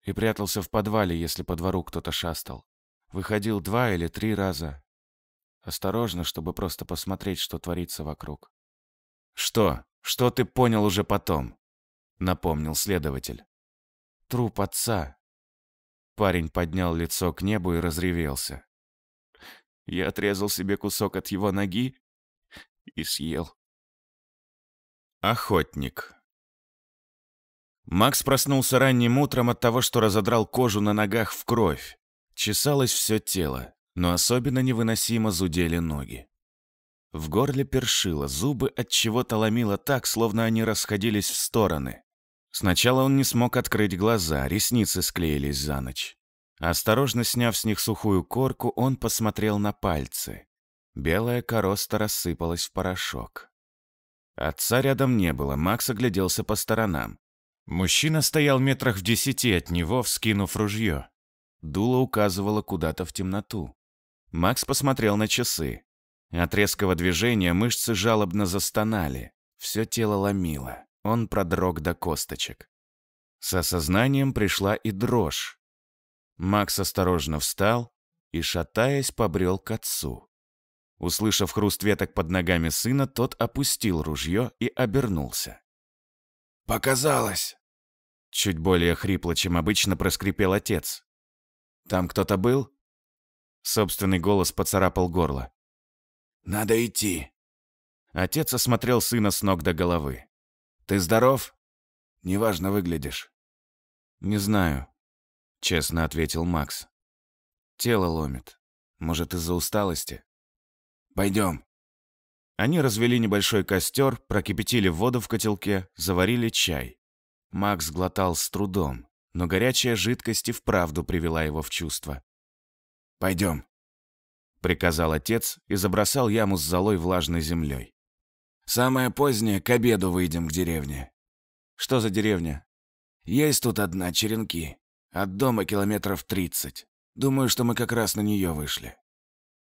и прятался в подвале, если по двору кто-то шастал. Выходил два или три раза. Осторожно, чтобы просто посмотреть, что творится вокруг. «Что? Что ты понял уже потом?» напомнил следователь. Труп отца. Парень поднял лицо к небу и разревелся. Я отрезал себе кусок от его ноги и съел. Охотник. Макс проснулся ранним утром от того, что разодрал кожу на ногах в кровь. Чесалось все тело, но особенно невыносимо зудели ноги. В горле першило, зубы от чего-то ломило так, словно они расходились в стороны. Сначала он не смог открыть глаза, ресницы склеились за ночь. Осторожно сняв с них сухую корку, он посмотрел на пальцы. Белая короста рассыпалась в порошок. Отца рядом не было, Макс огляделся по сторонам. Мужчина стоял метрах в десяти от него, вскинув ружье. Дуло указывало куда-то в темноту. Макс посмотрел на часы. От резкого движения мышцы жалобно застонали. Все тело ломило он продрог до косточек. С осознанием пришла и дрожь. Макс осторожно встал и, шатаясь, побрел к отцу. Услышав хруст веток под ногами сына, тот опустил ружье и обернулся. «Показалось!» Чуть более хрипло, чем обычно, проскрипел отец. «Там кто-то был?» Собственный голос поцарапал горло. «Надо идти!» Отец осмотрел сына с ног до головы. Ты здоров? Неважно выглядишь». «Не знаю», — честно ответил Макс. «Тело ломит. Может, из-за усталости?» «Пойдем». Они развели небольшой костер, прокипятили воду в котелке, заварили чай. Макс глотал с трудом, но горячая жидкость и вправду привела его в чувство. «Пойдем», — приказал отец и забросал яму с золой влажной землей. Самое позднее, к обеду выйдем к деревне». «Что за деревня?» «Есть тут одна черенки. От дома километров тридцать. Думаю, что мы как раз на нее вышли».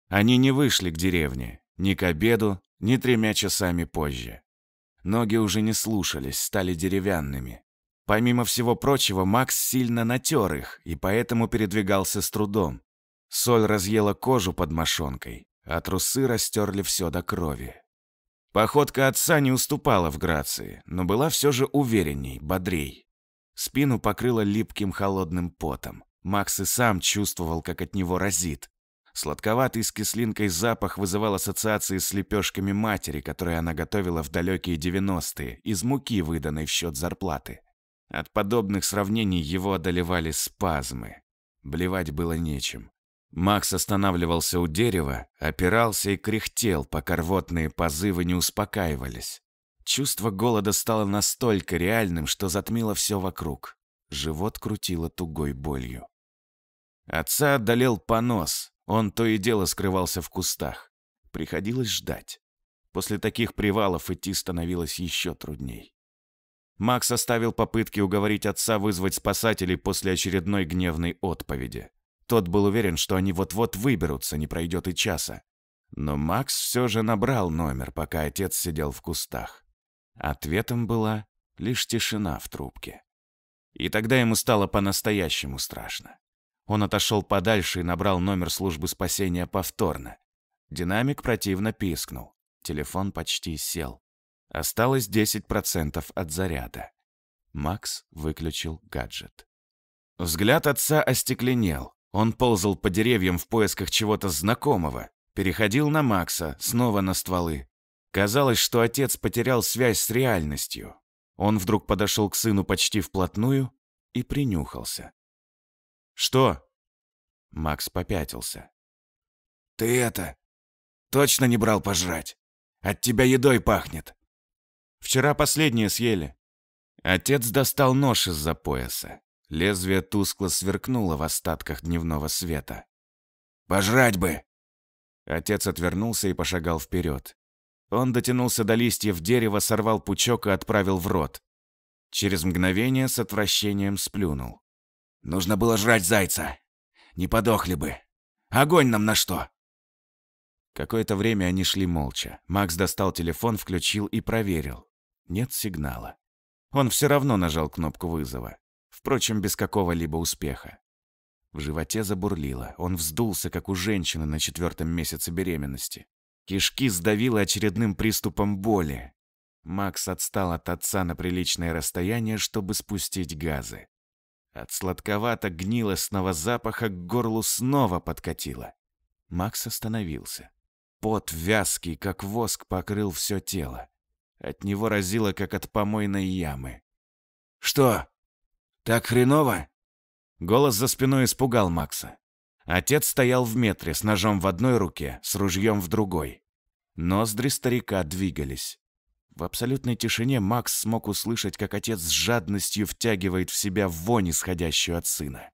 Они не вышли к деревне. Ни к обеду, ни тремя часами позже. Ноги уже не слушались, стали деревянными. Помимо всего прочего, Макс сильно натер их, и поэтому передвигался с трудом. Соль разъела кожу под мошонкой, а трусы растерли все до крови. Походка отца не уступала в грации, но была все же уверенней, бодрей. Спину покрыло липким холодным потом. Макс и сам чувствовал, как от него разит. Сладковатый с кислинкой запах вызывал ассоциации с лепешками матери, которые она готовила в далекие 90-е, из муки, выданной в счет зарплаты. От подобных сравнений его одолевали спазмы. Блевать было нечем. Макс останавливался у дерева, опирался и кряхтел, пока рвотные позывы не успокаивались. Чувство голода стало настолько реальным, что затмило все вокруг. Живот крутило тугой болью. Отца одолел понос, он то и дело скрывался в кустах. Приходилось ждать. После таких привалов идти становилось еще трудней. Макс оставил попытки уговорить отца вызвать спасателей после очередной гневной отповеди. Тот был уверен, что они вот-вот выберутся, не пройдет и часа. Но Макс все же набрал номер, пока отец сидел в кустах. Ответом была лишь тишина в трубке. И тогда ему стало по-настоящему страшно. Он отошел подальше и набрал номер службы спасения повторно. Динамик противно пискнул. Телефон почти сел. Осталось 10% от заряда. Макс выключил гаджет. Взгляд отца остекленел. Он ползал по деревьям в поисках чего-то знакомого, переходил на Макса, снова на стволы. Казалось, что отец потерял связь с реальностью. Он вдруг подошел к сыну почти вплотную и принюхался. «Что?» Макс попятился. «Ты это... точно не брал пожрать? От тебя едой пахнет!» «Вчера последнее съели». Отец достал нож из-за пояса. Лезвие тускло сверкнуло в остатках дневного света. «Пожрать бы!» Отец отвернулся и пошагал вперед. Он дотянулся до листьев дерева, сорвал пучок и отправил в рот. Через мгновение с отвращением сплюнул. «Нужно было жрать зайца! Не подохли бы! Огонь нам на что!» Какое-то время они шли молча. Макс достал телефон, включил и проверил. Нет сигнала. Он все равно нажал кнопку вызова. Впрочем, без какого-либо успеха. В животе забурлило, он вздулся, как у женщины на четвертом месяце беременности. Кишки сдавило очередным приступом боли. Макс отстал от отца на приличное расстояние, чтобы спустить газы. От сладковато-гнилостного запаха к горлу снова подкатило. Макс остановился. Пот вязкий, как воск, покрыл все тело. От него разило, как от помойной ямы. «Что?» Так хреново!» Голос за спиной испугал Макса. Отец стоял в метре с ножом в одной руке, с ружьем в другой. Ноздри старика двигались. В абсолютной тишине Макс смог услышать, как отец с жадностью втягивает в себя вонь, исходящую от сына.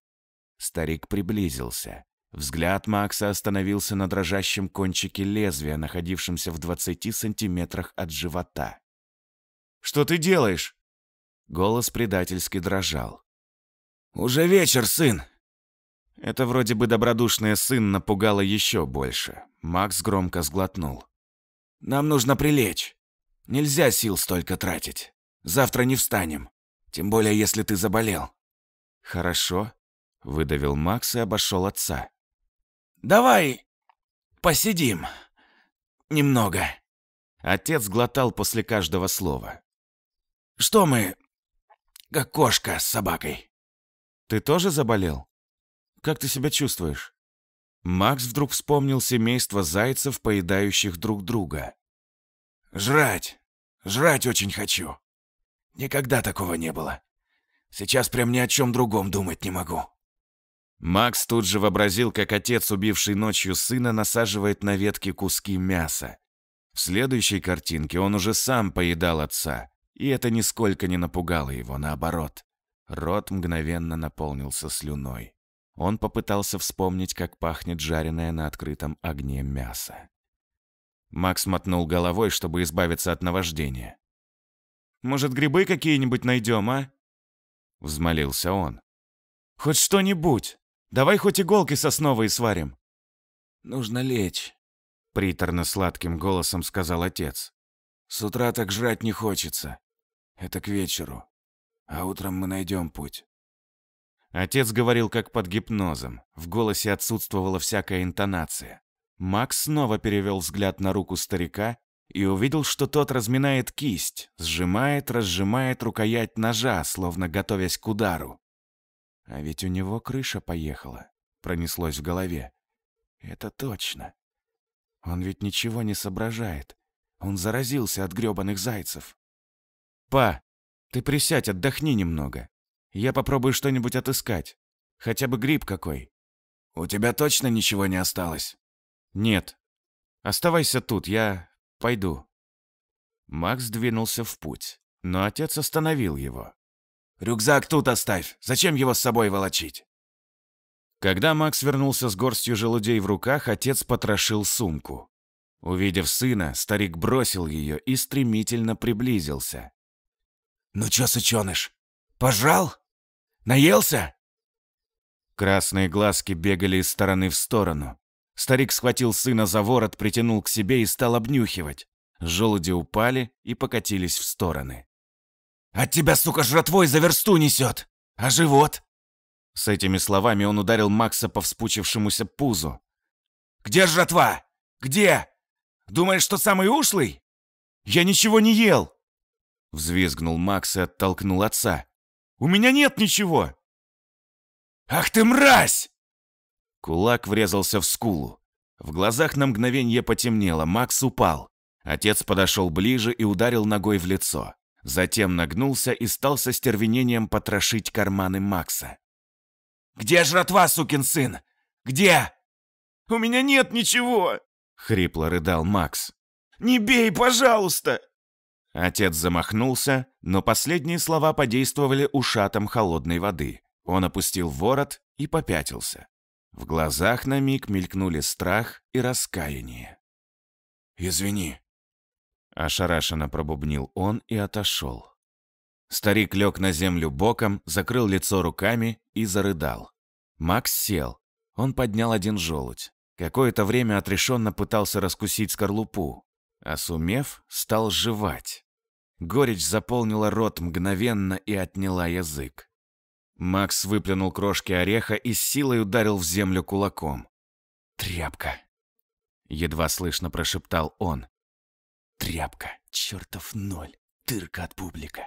Старик приблизился. Взгляд Макса остановился на дрожащем кончике лезвия, находившемся в 20 сантиметрах от живота. «Что ты делаешь?» Голос предательски дрожал. «Уже вечер, сын!» Это вроде бы добродушное «сын» напугало еще больше. Макс громко сглотнул. «Нам нужно прилечь. Нельзя сил столько тратить. Завтра не встанем. Тем более, если ты заболел». «Хорошо», — выдавил Макс и обошел отца. «Давай посидим. Немного». Отец глотал после каждого слова. «Что мы, как кошка с собакой?» Ты тоже заболел? Как ты себя чувствуешь? Макс вдруг вспомнил семейство зайцев, поедающих друг друга. «Жрать! Жрать очень хочу! Никогда такого не было. Сейчас прям ни о чем другом думать не могу». Макс тут же вообразил, как отец, убивший ночью сына, насаживает на ветки куски мяса. В следующей картинке он уже сам поедал отца, и это нисколько не напугало его, наоборот. Рот мгновенно наполнился слюной. Он попытался вспомнить, как пахнет жареное на открытом огне мясо. Макс мотнул головой, чтобы избавиться от наваждения. «Может, грибы какие-нибудь найдем, а?» Взмолился он. «Хоть что-нибудь! Давай хоть иголки сосновые сварим!» «Нужно лечь», — приторно-сладким голосом сказал отец. «С утра так жрать не хочется. Это к вечеру» а утром мы найдем путь». Отец говорил как под гипнозом, в голосе отсутствовала всякая интонация. Макс снова перевел взгляд на руку старика и увидел, что тот разминает кисть, сжимает, разжимает рукоять ножа, словно готовясь к удару. «А ведь у него крыша поехала», — пронеслось в голове. «Это точно. Он ведь ничего не соображает. Он заразился от грёбаных зайцев». «Па, ты присядь, отдохни немного. Я попробую что-нибудь отыскать. Хотя бы гриб какой. У тебя точно ничего не осталось? Нет. Оставайся тут, я пойду. Макс двинулся в путь, но отец остановил его. Рюкзак тут оставь. Зачем его с собой волочить? Когда Макс вернулся с горстью желудей в руках, отец потрошил сумку. Увидев сына, старик бросил ее и стремительно приблизился. «Ну чё, сычёныш, пожрал? Наелся?» Красные глазки бегали из стороны в сторону. Старик схватил сына за ворот, притянул к себе и стал обнюхивать. Желуди упали и покатились в стороны. «От тебя, сука, жратвой за версту несет! А живот?» С этими словами он ударил Макса по вспучившемуся пузу. «Где жратва? Где? Думаешь, что самый ушлый? Я ничего не ел!» Взвизгнул Макс и оттолкнул отца. «У меня нет ничего!» «Ах ты мразь!» Кулак врезался в скулу. В глазах на мгновение потемнело, Макс упал. Отец подошел ближе и ударил ногой в лицо. Затем нагнулся и стал со стервенением потрошить карманы Макса. «Где жратва, сукин сын? Где?» «У меня нет ничего!» — хрипло рыдал Макс. «Не бей, пожалуйста!» Отец замахнулся, но последние слова подействовали ушатом холодной воды. Он опустил ворот и попятился. В глазах на миг мелькнули страх и раскаяние. «Извини», — ошарашенно пробубнил он и отошел. Старик лег на землю боком, закрыл лицо руками и зарыдал. Макс сел. Он поднял один желудь. Какое-то время отрешенно пытался раскусить скорлупу, а сумев, стал жевать. Горечь заполнила рот мгновенно и отняла язык. Макс выплюнул крошки ореха и с силой ударил в землю кулаком. «Тряпка!» — едва слышно прошептал он. «Тряпка! Чертов ноль! Тырка от публика!»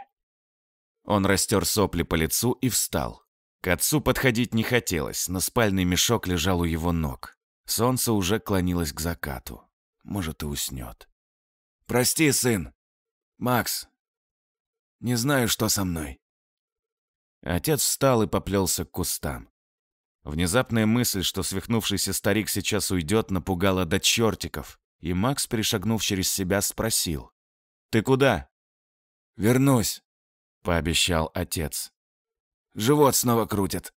Он растер сопли по лицу и встал. К отцу подходить не хотелось, но спальный мешок лежал у его ног. Солнце уже клонилось к закату. Может, и уснет. «Прости, сын!» Макс, не знаю, что со мной». Отец встал и поплелся к кустам. Внезапная мысль, что свихнувшийся старик сейчас уйдет, напугала до чертиков, и Макс, перешагнув через себя, спросил. «Ты куда?» «Вернусь», — пообещал отец. «Живот снова крутит».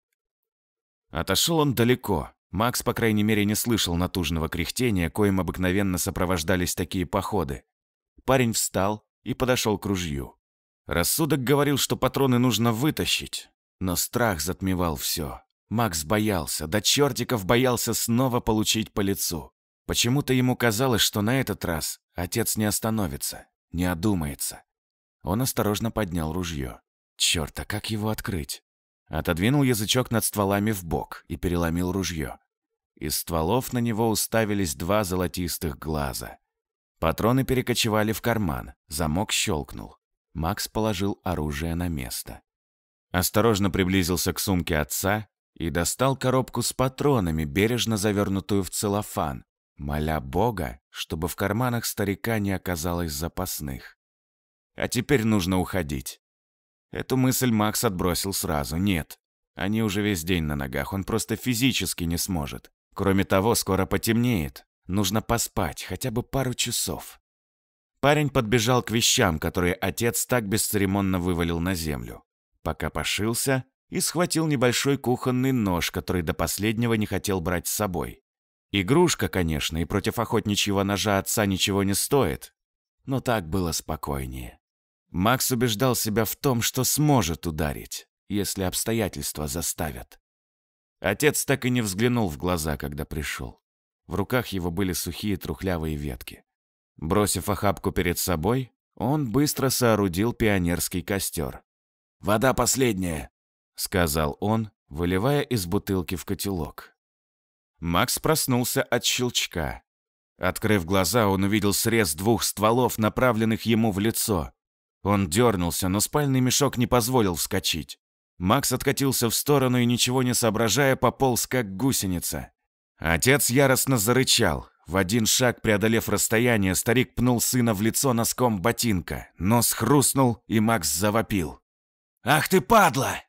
Отошел он далеко. Макс, по крайней мере, не слышал натужного кряхтения, коим обыкновенно сопровождались такие походы. Парень встал, и подошел к ружью. Рассудок говорил, что патроны нужно вытащить, но страх затмевал все. Макс боялся, до чертиков боялся снова получить по лицу. Почему-то ему казалось, что на этот раз отец не остановится, не одумается. Он осторожно поднял ружье. Черт, а как его открыть? Отодвинул язычок над стволами в бок и переломил ружье. Из стволов на него уставились два золотистых глаза. Патроны перекочевали в карман, замок щелкнул. Макс положил оружие на место. Осторожно приблизился к сумке отца и достал коробку с патронами, бережно завернутую в целлофан, моля Бога, чтобы в карманах старика не оказалось запасных. А теперь нужно уходить. Эту мысль Макс отбросил сразу. Нет, они уже весь день на ногах, он просто физически не сможет. Кроме того, скоро потемнеет, Нужно поспать хотя бы пару часов. Парень подбежал к вещам, которые отец так бесцеремонно вывалил на землю. Пока пошился и схватил небольшой кухонный нож, который до последнего не хотел брать с собой. Игрушка, конечно, и против охотничьего ножа отца ничего не стоит, но так было спокойнее. Макс убеждал себя в том, что сможет ударить, если обстоятельства заставят. Отец так и не взглянул в глаза, когда пришел. В руках его были сухие трухлявые ветки. Бросив охапку перед собой, он быстро соорудил пионерский костер. «Вода последняя!» — сказал он, выливая из бутылки в котелок. Макс проснулся от щелчка. Открыв глаза, он увидел срез двух стволов, направленных ему в лицо. Он дернулся, но спальный мешок не позволил вскочить. Макс откатился в сторону и, ничего не соображая, пополз как гусеница. Отец яростно зарычал. В один шаг, преодолев расстояние, старик пнул сына в лицо носком ботинка. Нос хрустнул, и Макс завопил. «Ах ты падла!»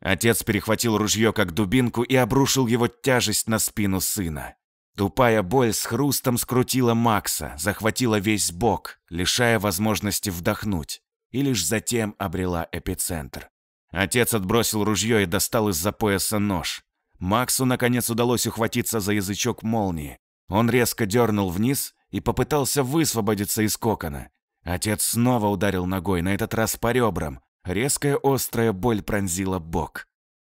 Отец перехватил ружье как дубинку и обрушил его тяжесть на спину сына. Тупая боль с хрустом скрутила Макса, захватила весь бок, лишая возможности вдохнуть, и лишь затем обрела эпицентр. Отец отбросил ружье и достал из-за пояса нож. Максу наконец удалось ухватиться за язычок молнии. Он резко дернул вниз и попытался высвободиться из кокона. Отец снова ударил ногой, на этот раз по ребрам. Резкая острая боль пронзила бок.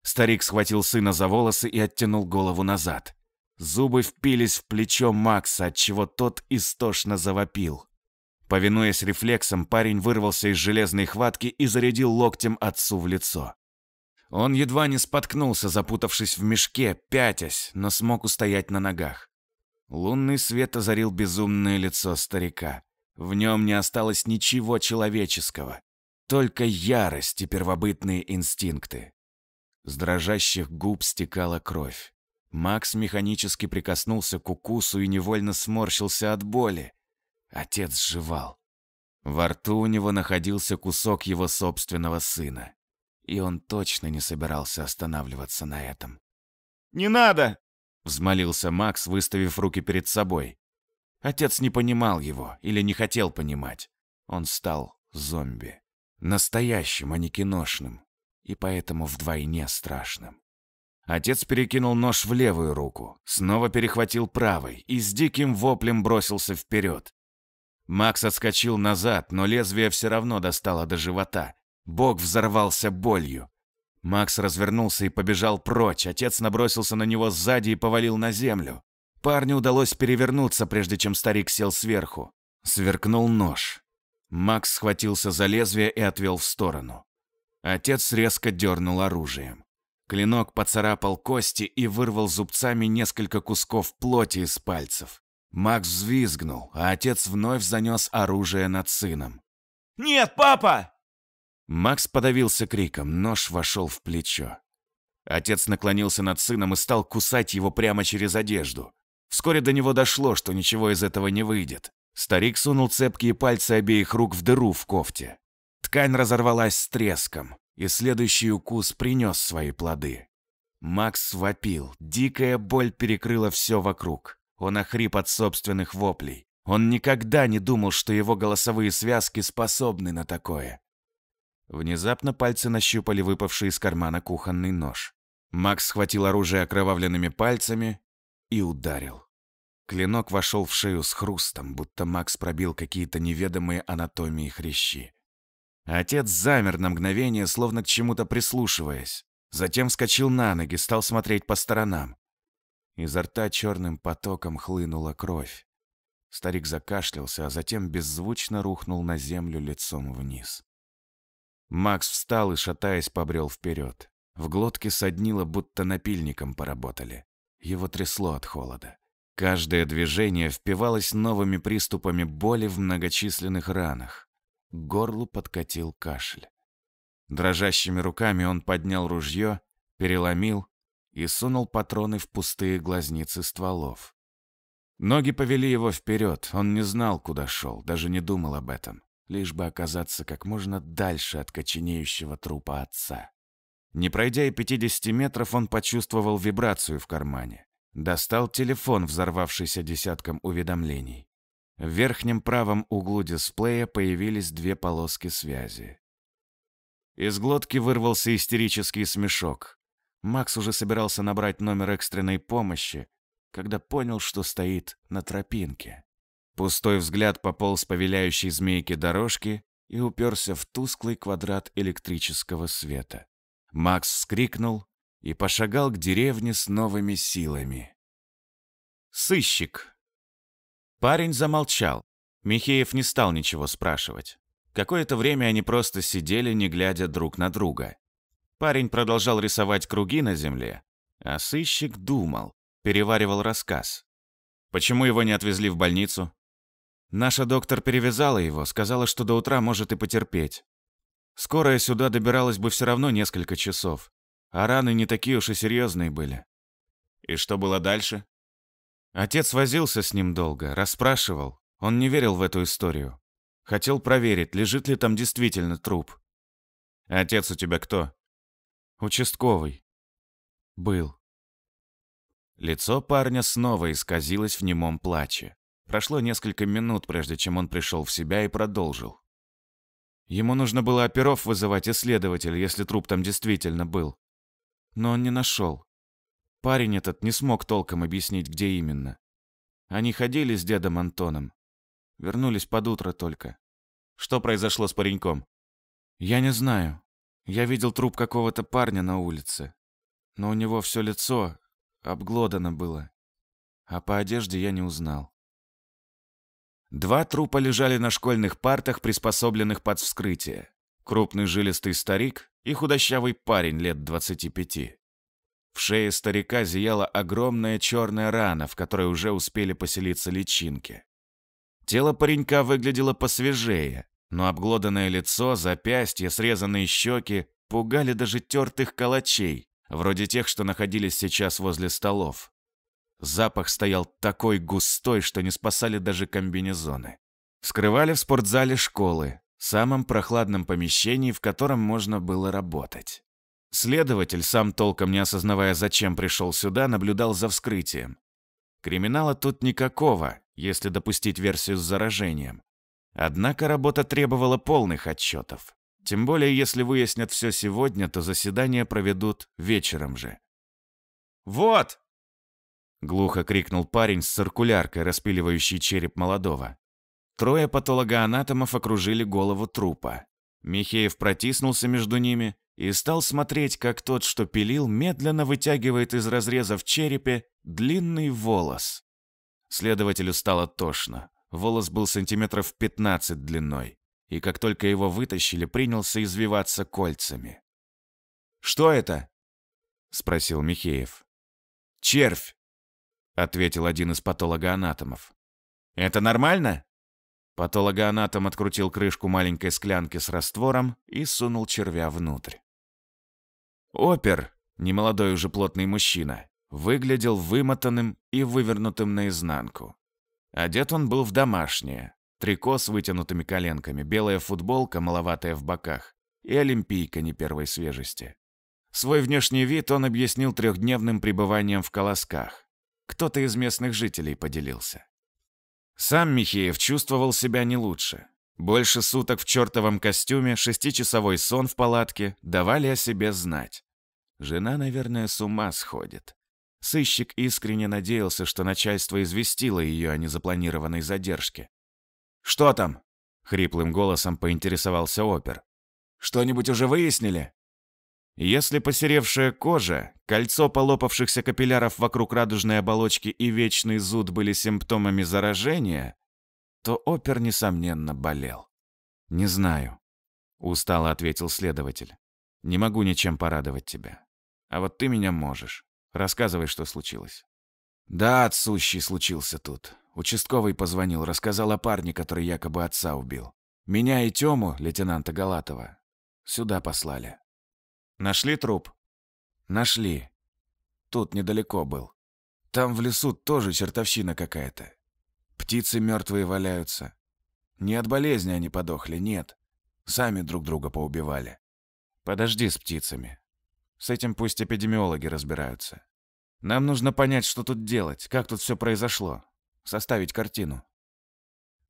Старик схватил сына за волосы и оттянул голову назад. Зубы впились в плечо Макса, отчего тот истошно завопил. Повинуясь рефлексам, парень вырвался из железной хватки и зарядил локтем отцу в лицо. Он едва не споткнулся, запутавшись в мешке, пятясь, но смог устоять на ногах. Лунный свет озарил безумное лицо старика. В нем не осталось ничего человеческого, только ярость и первобытные инстинкты. С дрожащих губ стекала кровь. Макс механически прикоснулся к укусу и невольно сморщился от боли. Отец жевал. Во рту у него находился кусок его собственного сына и он точно не собирался останавливаться на этом. «Не надо!» — взмолился Макс, выставив руки перед собой. Отец не понимал его или не хотел понимать. Он стал зомби. Настоящим, а не киношным. И поэтому вдвойне страшным. Отец перекинул нож в левую руку, снова перехватил правой и с диким воплем бросился вперед. Макс отскочил назад, но лезвие все равно достало до живота, Бог взорвался болью. Макс развернулся и побежал прочь. Отец набросился на него сзади и повалил на землю. Парню удалось перевернуться, прежде чем старик сел сверху. Сверкнул нож. Макс схватился за лезвие и отвел в сторону. Отец резко дернул оружием. Клинок поцарапал кости и вырвал зубцами несколько кусков плоти из пальцев. Макс взвизгнул, а отец вновь занес оружие над сыном. «Нет, папа!» Макс подавился криком, нож вошел в плечо. Отец наклонился над сыном и стал кусать его прямо через одежду. Вскоре до него дошло, что ничего из этого не выйдет. Старик сунул цепкие пальцы обеих рук в дыру в кофте. Ткань разорвалась с треском, и следующий укус принес свои плоды. Макс вопил, дикая боль перекрыла все вокруг. Он охрип от собственных воплей. Он никогда не думал, что его голосовые связки способны на такое. Внезапно пальцы нащупали выпавший из кармана кухонный нож. Макс схватил оружие окровавленными пальцами и ударил. Клинок вошел в шею с хрустом, будто Макс пробил какие-то неведомые анатомии хрящи. Отец замер на мгновение, словно к чему-то прислушиваясь. Затем вскочил на ноги, стал смотреть по сторонам. Изо рта черным потоком хлынула кровь. Старик закашлялся, а затем беззвучно рухнул на землю лицом вниз. Макс встал и, шатаясь, побрел вперед. В глотке соднило, будто напильником поработали. Его трясло от холода. Каждое движение впивалось новыми приступами боли в многочисленных ранах. К горлу подкатил кашель. Дрожащими руками он поднял ружье, переломил и сунул патроны в пустые глазницы стволов. Ноги повели его вперед, он не знал, куда шел, даже не думал об этом лишь бы оказаться как можно дальше от коченеющего трупа отца. Не пройдя и 50 метров, он почувствовал вибрацию в кармане. Достал телефон, взорвавшийся десятком уведомлений. В верхнем правом углу дисплея появились две полоски связи. Из глотки вырвался истерический смешок. Макс уже собирался набрать номер экстренной помощи, когда понял, что стоит на тропинке. Пустой взгляд пополз по виляющей змейке дорожки и уперся в тусклый квадрат электрического света. Макс вскрикнул и пошагал к деревне с новыми силами. «Сыщик!» Парень замолчал. Михеев не стал ничего спрашивать. Какое-то время они просто сидели, не глядя друг на друга. Парень продолжал рисовать круги на земле, а сыщик думал, переваривал рассказ. Почему его не отвезли в больницу? Наша доктор перевязала его, сказала, что до утра может и потерпеть. Скорая сюда добиралась бы все равно несколько часов, а раны не такие уж и серьезные были. И что было дальше? Отец возился с ним долго, расспрашивал. Он не верил в эту историю. Хотел проверить, лежит ли там действительно труп. Отец у тебя кто? Участковый. Был. Лицо парня снова исказилось в немом плаче. Прошло несколько минут, прежде чем он пришел в себя и продолжил. Ему нужно было оперов вызывать исследователя, если труп там действительно был. Но он не нашел. Парень этот не смог толком объяснить, где именно. Они ходили с дедом Антоном. Вернулись под утро только. Что произошло с пареньком? Я не знаю. Я видел труп какого-то парня на улице. Но у него все лицо обглодано было. А по одежде я не узнал. Два трупа лежали на школьных партах, приспособленных под вскрытие. Крупный жилистый старик и худощавый парень лет 25. В шее старика зияла огромная черная рана, в которой уже успели поселиться личинки. Тело паренька выглядело посвежее, но обглоданное лицо, запястья, срезанные щеки пугали даже тертых калачей, вроде тех, что находились сейчас возле столов. Запах стоял такой густой, что не спасали даже комбинезоны. Скрывали в спортзале школы, самом прохладном помещении, в котором можно было работать. Следователь, сам толком не осознавая, зачем пришел сюда, наблюдал за вскрытием. Криминала тут никакого, если допустить версию с заражением. Однако работа требовала полных отчетов. Тем более, если выяснят все сегодня, то заседание проведут вечером же. «Вот!» Глухо крикнул парень с циркуляркой, распиливающий череп молодого. Трое патологоанатомов окружили голову трупа. Михеев протиснулся между ними и стал смотреть, как тот, что пилил, медленно вытягивает из разреза в черепе длинный волос. Следователю стало тошно. Волос был сантиметров 15 длиной, и как только его вытащили, принялся извиваться кольцами. «Что это?» — спросил Михеев. «Червь!» ответил один из патологоанатомов. «Это нормально?» Патологоанатом открутил крышку маленькой склянки с раствором и сунул червя внутрь. Опер, немолодой уже плотный мужчина, выглядел вымотанным и вывернутым наизнанку. Одет он был в домашнее. Трико с вытянутыми коленками, белая футболка, маловатая в боках, и олимпийка не первой свежести. Свой внешний вид он объяснил трехдневным пребыванием в колосках. Кто-то из местных жителей поделился. Сам Михеев чувствовал себя не лучше. Больше суток в чертовом костюме, шестичасовой сон в палатке давали о себе знать. Жена, наверное, с ума сходит. Сыщик искренне надеялся, что начальство известило ее о незапланированной задержке. «Что там?» — хриплым голосом поинтересовался опер. «Что-нибудь уже выяснили?» Если посеревшая кожа, кольцо полопавшихся капилляров вокруг радужной оболочки и вечный зуд были симптомами заражения, то опер, несомненно, болел. «Не знаю», — устало ответил следователь. «Не могу ничем порадовать тебя. А вот ты меня можешь. Рассказывай, что случилось». «Да, отсущий случился тут. Участковый позвонил, рассказал о парне, который якобы отца убил. Меня и Тему, лейтенанта Галатова, сюда послали». Нашли труп? Нашли. Тут недалеко был. Там в лесу тоже чертовщина какая-то. Птицы мертвые валяются. Не от болезни они подохли, нет. Сами друг друга поубивали. Подожди с птицами. С этим пусть эпидемиологи разбираются. Нам нужно понять, что тут делать, как тут все произошло. Составить картину.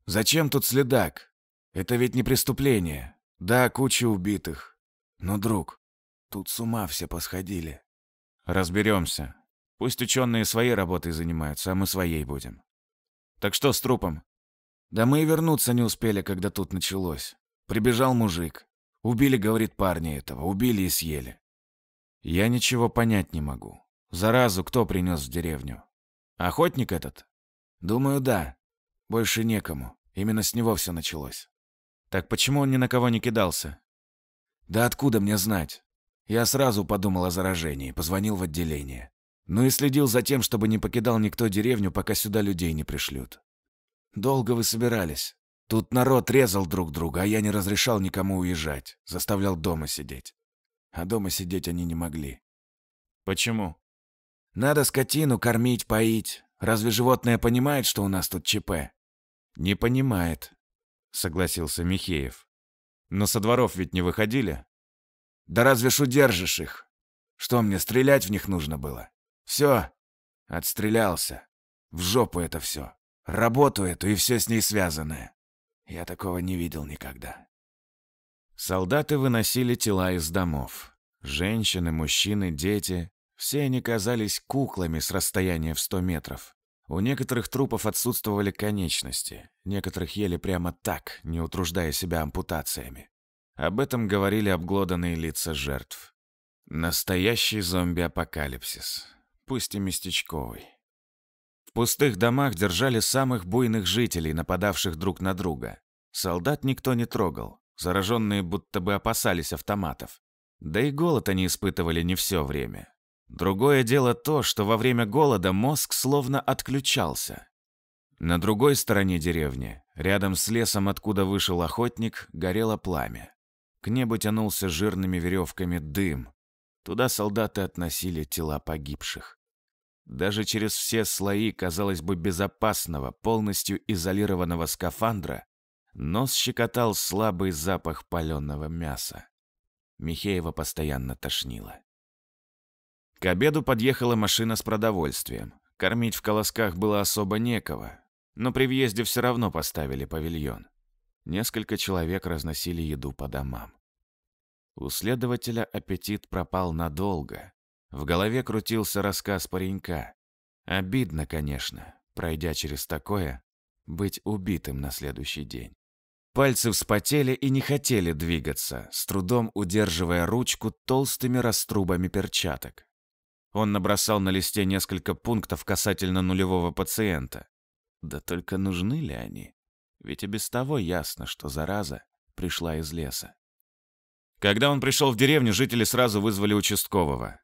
Зачем тут следак? Это ведь не преступление. Да, куча убитых. Но, друг, Тут с ума все посходили. Разберемся. Пусть ученые своей работой занимаются, а мы своей будем. Так что с трупом? Да мы и вернуться не успели, когда тут началось. Прибежал мужик. Убили, говорит, парня этого. Убили и съели. Я ничего понять не могу. Заразу кто принес в деревню? Охотник этот? Думаю, да. Больше некому. Именно с него все началось. Так почему он ни на кого не кидался? Да откуда мне знать? Я сразу подумал о заражении, позвонил в отделение. Ну и следил за тем, чтобы не покидал никто деревню, пока сюда людей не пришлют. Долго вы собирались. Тут народ резал друг друга, а я не разрешал никому уезжать. Заставлял дома сидеть. А дома сидеть они не могли. Почему? Надо скотину кормить, поить. Разве животное понимает, что у нас тут ЧП? Не понимает, согласился Михеев. Но со дворов ведь не выходили? Да разве ж удержишь их? Что мне, стрелять в них нужно было? Все, отстрелялся. В жопу это все. Работу эту и все с ней связанное. Я такого не видел никогда. Солдаты выносили тела из домов. Женщины, мужчины, дети. Все они казались куклами с расстояния в сто метров. У некоторых трупов отсутствовали конечности, некоторых ели прямо так, не утруждая себя ампутациями. Об этом говорили обглоданные лица жертв. Настоящий зомби-апокалипсис, пусть и местечковый. В пустых домах держали самых буйных жителей, нападавших друг на друга. Солдат никто не трогал, зараженные будто бы опасались автоматов. Да и голод они испытывали не все время. Другое дело то, что во время голода мозг словно отключался. На другой стороне деревни, рядом с лесом, откуда вышел охотник, горело пламя. К небу тянулся жирными веревками дым. Туда солдаты относили тела погибших. Даже через все слои, казалось бы, безопасного, полностью изолированного скафандра, нос щекотал слабый запах паленого мяса. Михеева постоянно тошнило. К обеду подъехала машина с продовольствием. Кормить в колосках было особо некого, но при въезде все равно поставили павильон. Несколько человек разносили еду по домам. У следователя аппетит пропал надолго. В голове крутился рассказ паренька. Обидно, конечно, пройдя через такое, быть убитым на следующий день. Пальцы вспотели и не хотели двигаться, с трудом удерживая ручку толстыми раструбами перчаток. Он набросал на листе несколько пунктов касательно нулевого пациента. Да только нужны ли они? ведь и без того ясно, что зараза пришла из леса. Когда он пришел в деревню, жители сразу вызвали участкового.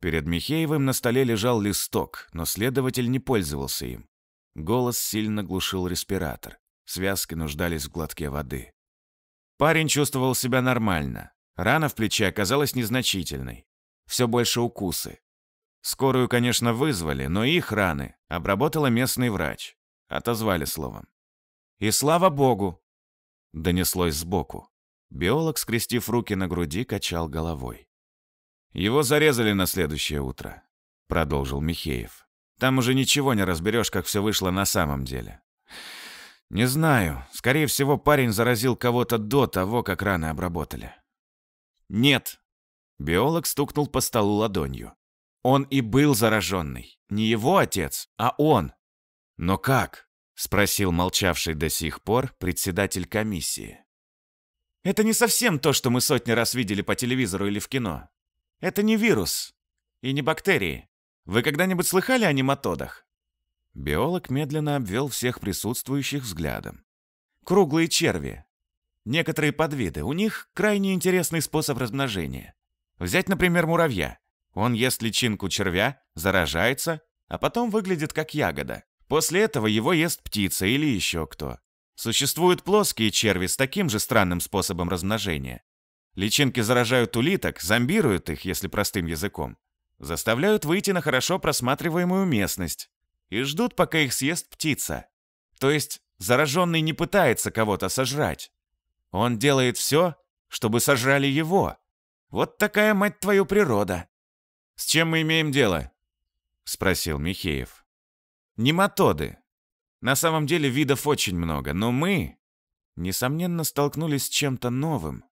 Перед Михеевым на столе лежал листок, но следователь не пользовался им. Голос сильно глушил респиратор. Связки нуждались в глотке воды. Парень чувствовал себя нормально. Рана в плече оказалась незначительной. Все больше укусы. Скорую, конечно, вызвали, но их раны обработала местный врач. Отозвали словом. «И слава богу!» — донеслось сбоку. Биолог, скрестив руки на груди, качал головой. «Его зарезали на следующее утро», — продолжил Михеев. «Там уже ничего не разберешь, как все вышло на самом деле». «Не знаю. Скорее всего, парень заразил кого-то до того, как раны обработали». «Нет!» — биолог стукнул по столу ладонью. «Он и был зараженный. Не его отец, а он. Но как?» спросил молчавший до сих пор председатель комиссии. Это не совсем то, что мы сотни раз видели по телевизору или в кино. Это не вирус и не бактерии. Вы когда-нибудь слыхали о нематодах? Биолог медленно обвел всех присутствующих взглядом. Круглые черви. Некоторые подвиды. У них крайне интересный способ размножения. Взять, например, муравья. Он ест личинку червя, заражается, а потом выглядит как ягода. После этого его ест птица или еще кто. Существуют плоские черви с таким же странным способом размножения. Личинки заражают улиток, зомбируют их, если простым языком. Заставляют выйти на хорошо просматриваемую местность. И ждут, пока их съест птица. То есть зараженный не пытается кого-то сожрать. Он делает все, чтобы сожрали его. Вот такая, мать твою, природа. «С чем мы имеем дело?» — спросил Михеев. Нематоды. На самом деле видов очень много, но мы, несомненно, столкнулись с чем-то новым.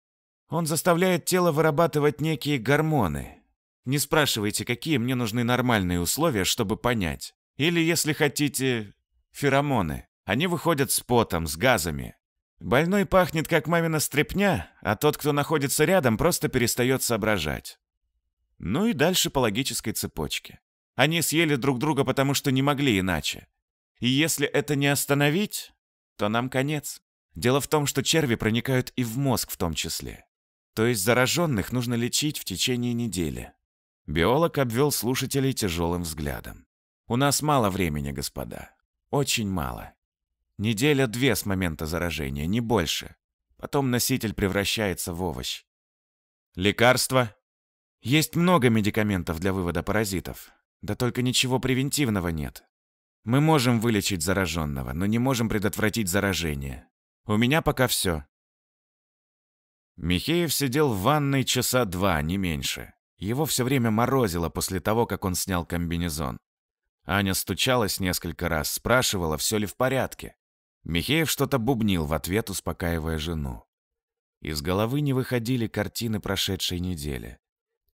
Он заставляет тело вырабатывать некие гормоны. Не спрашивайте, какие мне нужны нормальные условия, чтобы понять. Или, если хотите, феромоны. Они выходят с потом, с газами. Больной пахнет, как мамина стряпня, а тот, кто находится рядом, просто перестает соображать. Ну и дальше по логической цепочке. Они съели друг друга, потому что не могли иначе. И если это не остановить, то нам конец. Дело в том, что черви проникают и в мозг в том числе. То есть зараженных нужно лечить в течение недели. Биолог обвел слушателей тяжелым взглядом. У нас мало времени, господа. Очень мало. Неделя-две с момента заражения, не больше. Потом носитель превращается в овощ. Лекарства? Есть много медикаментов для вывода паразитов. Да только ничего превентивного нет. Мы можем вылечить зараженного, но не можем предотвратить заражение. У меня пока все. Михеев сидел в ванной часа два, не меньше. Его все время морозило после того, как он снял комбинезон. Аня стучалась несколько раз, спрашивала, все ли в порядке. Михеев что-то бубнил в ответ, успокаивая жену. Из головы не выходили картины прошедшей недели.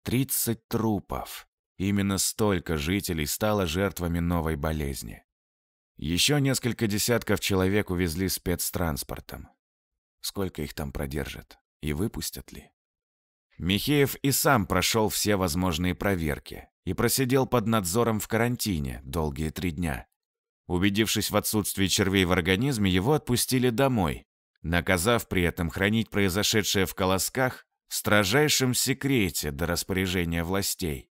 Тридцать трупов. Именно столько жителей стало жертвами новой болезни. Еще несколько десятков человек увезли спецтранспортом. Сколько их там продержат? И выпустят ли? Михеев и сам прошел все возможные проверки и просидел под надзором в карантине долгие три дня. Убедившись в отсутствии червей в организме, его отпустили домой, наказав при этом хранить произошедшее в колосках в строжайшем секрете до распоряжения властей.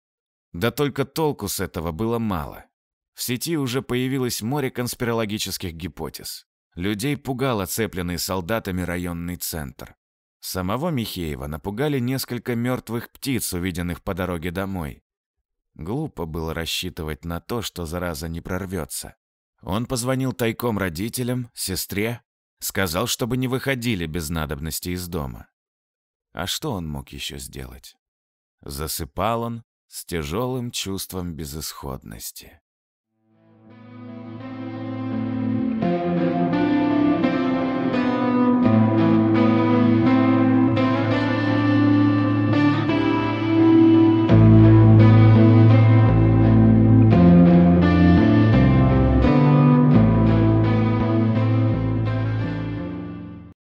Да только толку с этого было мало. В сети уже появилось море конспирологических гипотез. Людей пугал оцепленный солдатами районный центр. Самого Михеева напугали несколько мертвых птиц, увиденных по дороге домой. Глупо было рассчитывать на то, что зараза не прорвется. Он позвонил тайком родителям, сестре, сказал, чтобы не выходили без надобности из дома. А что он мог еще сделать? Засыпал он, с тяжелым чувством безысходности.